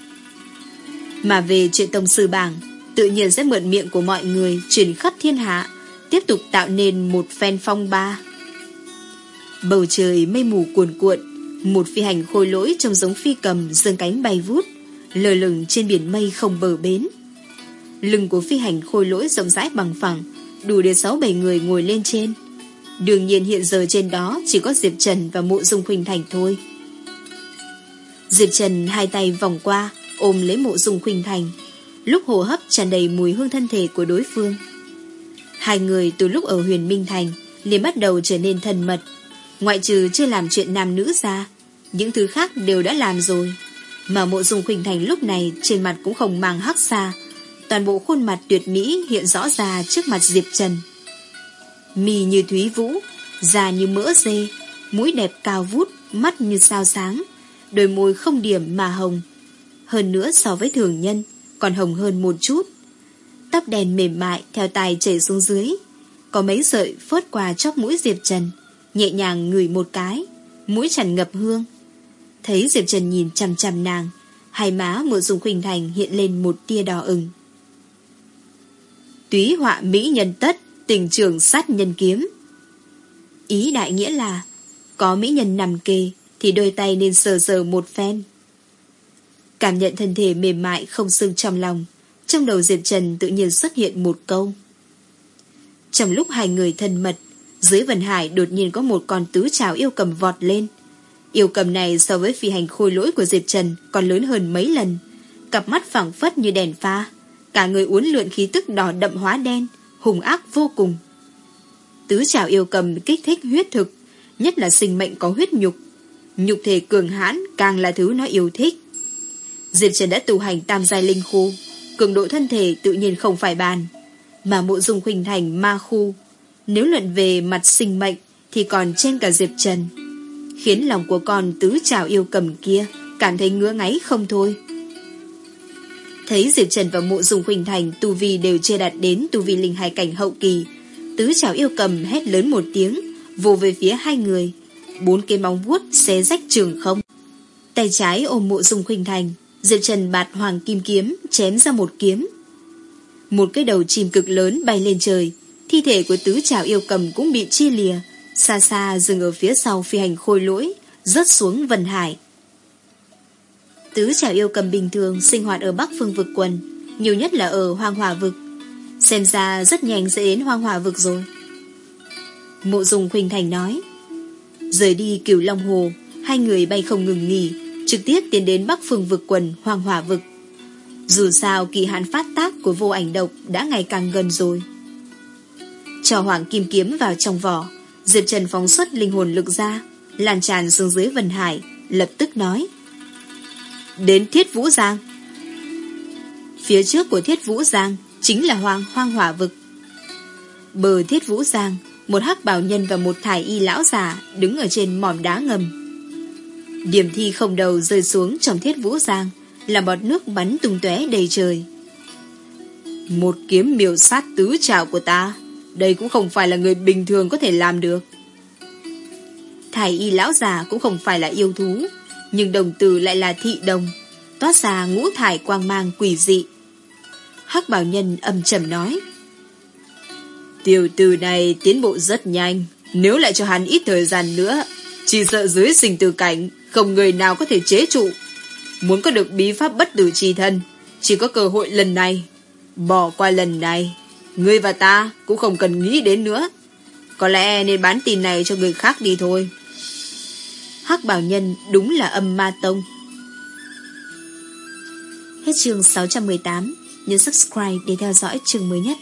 Mà về chuyện tông sư bảng, tự nhiên sẽ mượn miệng của mọi người truyền khắp thiên hạ, tiếp tục tạo nên một phen phong ba. Bầu trời mây mù cuồn cuộn, một phi hành khôi lỗi trông giống phi cầm dương cánh bay vút, lờ lửng trên biển mây không bờ bến. Lưng của phi hành khôi lỗi rộng rãi bằng phẳng, đủ để sáu bảy người ngồi lên trên. Đương nhiên hiện giờ trên đó chỉ có Diệp Trần và mộ dung khuynh thành thôi. Diệp Trần hai tay vòng qua, ôm lấy mộ dung khuynh thành. Lúc hồ hấp tràn đầy mùi hương thân thể của đối phương. Hai người từ lúc ở huyền Minh Thành liền bắt đầu trở nên thân mật. Ngoại trừ chưa làm chuyện nam nữ ra, những thứ khác đều đã làm rồi. Mà mộ dung khuynh thành lúc này trên mặt cũng không mang hắc xa. Toàn bộ khuôn mặt tuyệt mỹ hiện rõ ra trước mặt Diệp Trần. Mì như thúy vũ, da như mỡ dê, mũi đẹp cao vút, mắt như sao sáng, đôi môi không điểm mà hồng. Hơn nữa so với thường nhân, còn hồng hơn một chút. Tóc đèn mềm mại theo tài chảy xuống dưới, có mấy sợi phớt qua chóc mũi Diệp Trần, nhẹ nhàng ngửi một cái, mũi tràn ngập hương. Thấy Diệp Trần nhìn chằm chằm nàng, hai má mượn dung khuynh thành hiện lên một tia đỏ ửng. Túy họa mỹ nhân tất, tình trường sát nhân kiếm. Ý đại nghĩa là, có mỹ nhân nằm kề, thì đôi tay nên sờ sờ một phen. Cảm nhận thân thể mềm mại không xương trong lòng, trong đầu Diệp Trần tự nhiên xuất hiện một câu. Trong lúc hai người thân mật, dưới vần hải đột nhiên có một con tứ trào yêu cầm vọt lên. Yêu cầm này so với phi hành khôi lỗi của Diệp Trần còn lớn hơn mấy lần. Cặp mắt phẳng phất như đèn pha. Cả người uốn lượn khí tức đỏ đậm hóa đen, hùng ác vô cùng. Tứ trào yêu cầm kích thích huyết thực, nhất là sinh mệnh có huyết nhục. Nhục thể cường hãn càng là thứ nó yêu thích. Diệp Trần đã tu hành tam giai linh khu, cường độ thân thể tự nhiên không phải bàn. Mà mộ dung khuynh thành ma khu, nếu luận về mặt sinh mệnh thì còn trên cả Diệp Trần khiến lòng của con tứ trào yêu cầm kia cảm thấy ngứa ngáy không thôi. Thấy Diệp Trần và mộ Dung Huỳnh Thành tu vi đều chưa đạt đến tu vi linh hài cảnh hậu kỳ, tứ trào yêu cầm hét lớn một tiếng, vồ về phía hai người, bốn cây móng vuốt xé rách trường không. Tay trái ôm mộ dung khuynh Thành, Diệp Trần bạt hoàng kim kiếm, chém ra một kiếm. Một cái đầu chim cực lớn bay lên trời, thi thể của tứ trào yêu cầm cũng bị chia lìa, xa xa dừng ở phía sau phi hành khôi lỗi, rớt xuống vần Hải. Tứ trảo yêu cầm bình thường sinh hoạt ở Bắc phương vực quần, nhiều nhất là ở hoang hỏa vực. Xem ra rất nhanh sẽ đến hoang hỏa vực rồi. Mộ dùng Khuynh Thành nói. Rời đi cửu Long Hồ, hai người bay không ngừng nghỉ, trực tiếp tiến đến Bắc phương vực quần hoàng hỏa vực. Dù sao kỳ hạn phát tác của vô ảnh độc đã ngày càng gần rồi. Cho hoàng kim kiếm vào trong vỏ, Diệp Trần phóng xuất linh hồn lực ra, lan tràn xuống dưới Vân Hải, lập tức nói. Đến Thiết Vũ Giang. Phía trước của Thiết Vũ Giang chính là hoàng hoang hỏa vực. Bờ Thiết Vũ Giang, một hắc bảo nhân và một thải y lão già đứng ở trên mỏm đá ngầm. Điểm thi không đầu rơi xuống trong Thiết Vũ Giang, là bọt nước bắn tung tóe đầy trời. Một kiếm miểu sát tứ trảo của ta đây cũng không phải là người bình thường có thể làm được. Thầy y lão già cũng không phải là yêu thú, nhưng đồng tử lại là thị đồng, toát ra ngũ thải quang mang quỷ dị. Hắc bảo nhân âm trầm nói. Tiểu tử này tiến bộ rất nhanh, nếu lại cho hắn ít thời gian nữa, chỉ sợ dưới sinh tử cảnh, không người nào có thể chế trụ. Muốn có được bí pháp bất tử trì thân, chỉ có cơ hội lần này. Bỏ qua lần này, Ngươi và ta cũng không cần nghĩ đến nữa. Có lẽ nên bán tin này cho người khác đi thôi. Hắc bảo nhân đúng là âm ma tông. Hết chương 618. Nhấn subscribe để theo dõi chương mới nhất.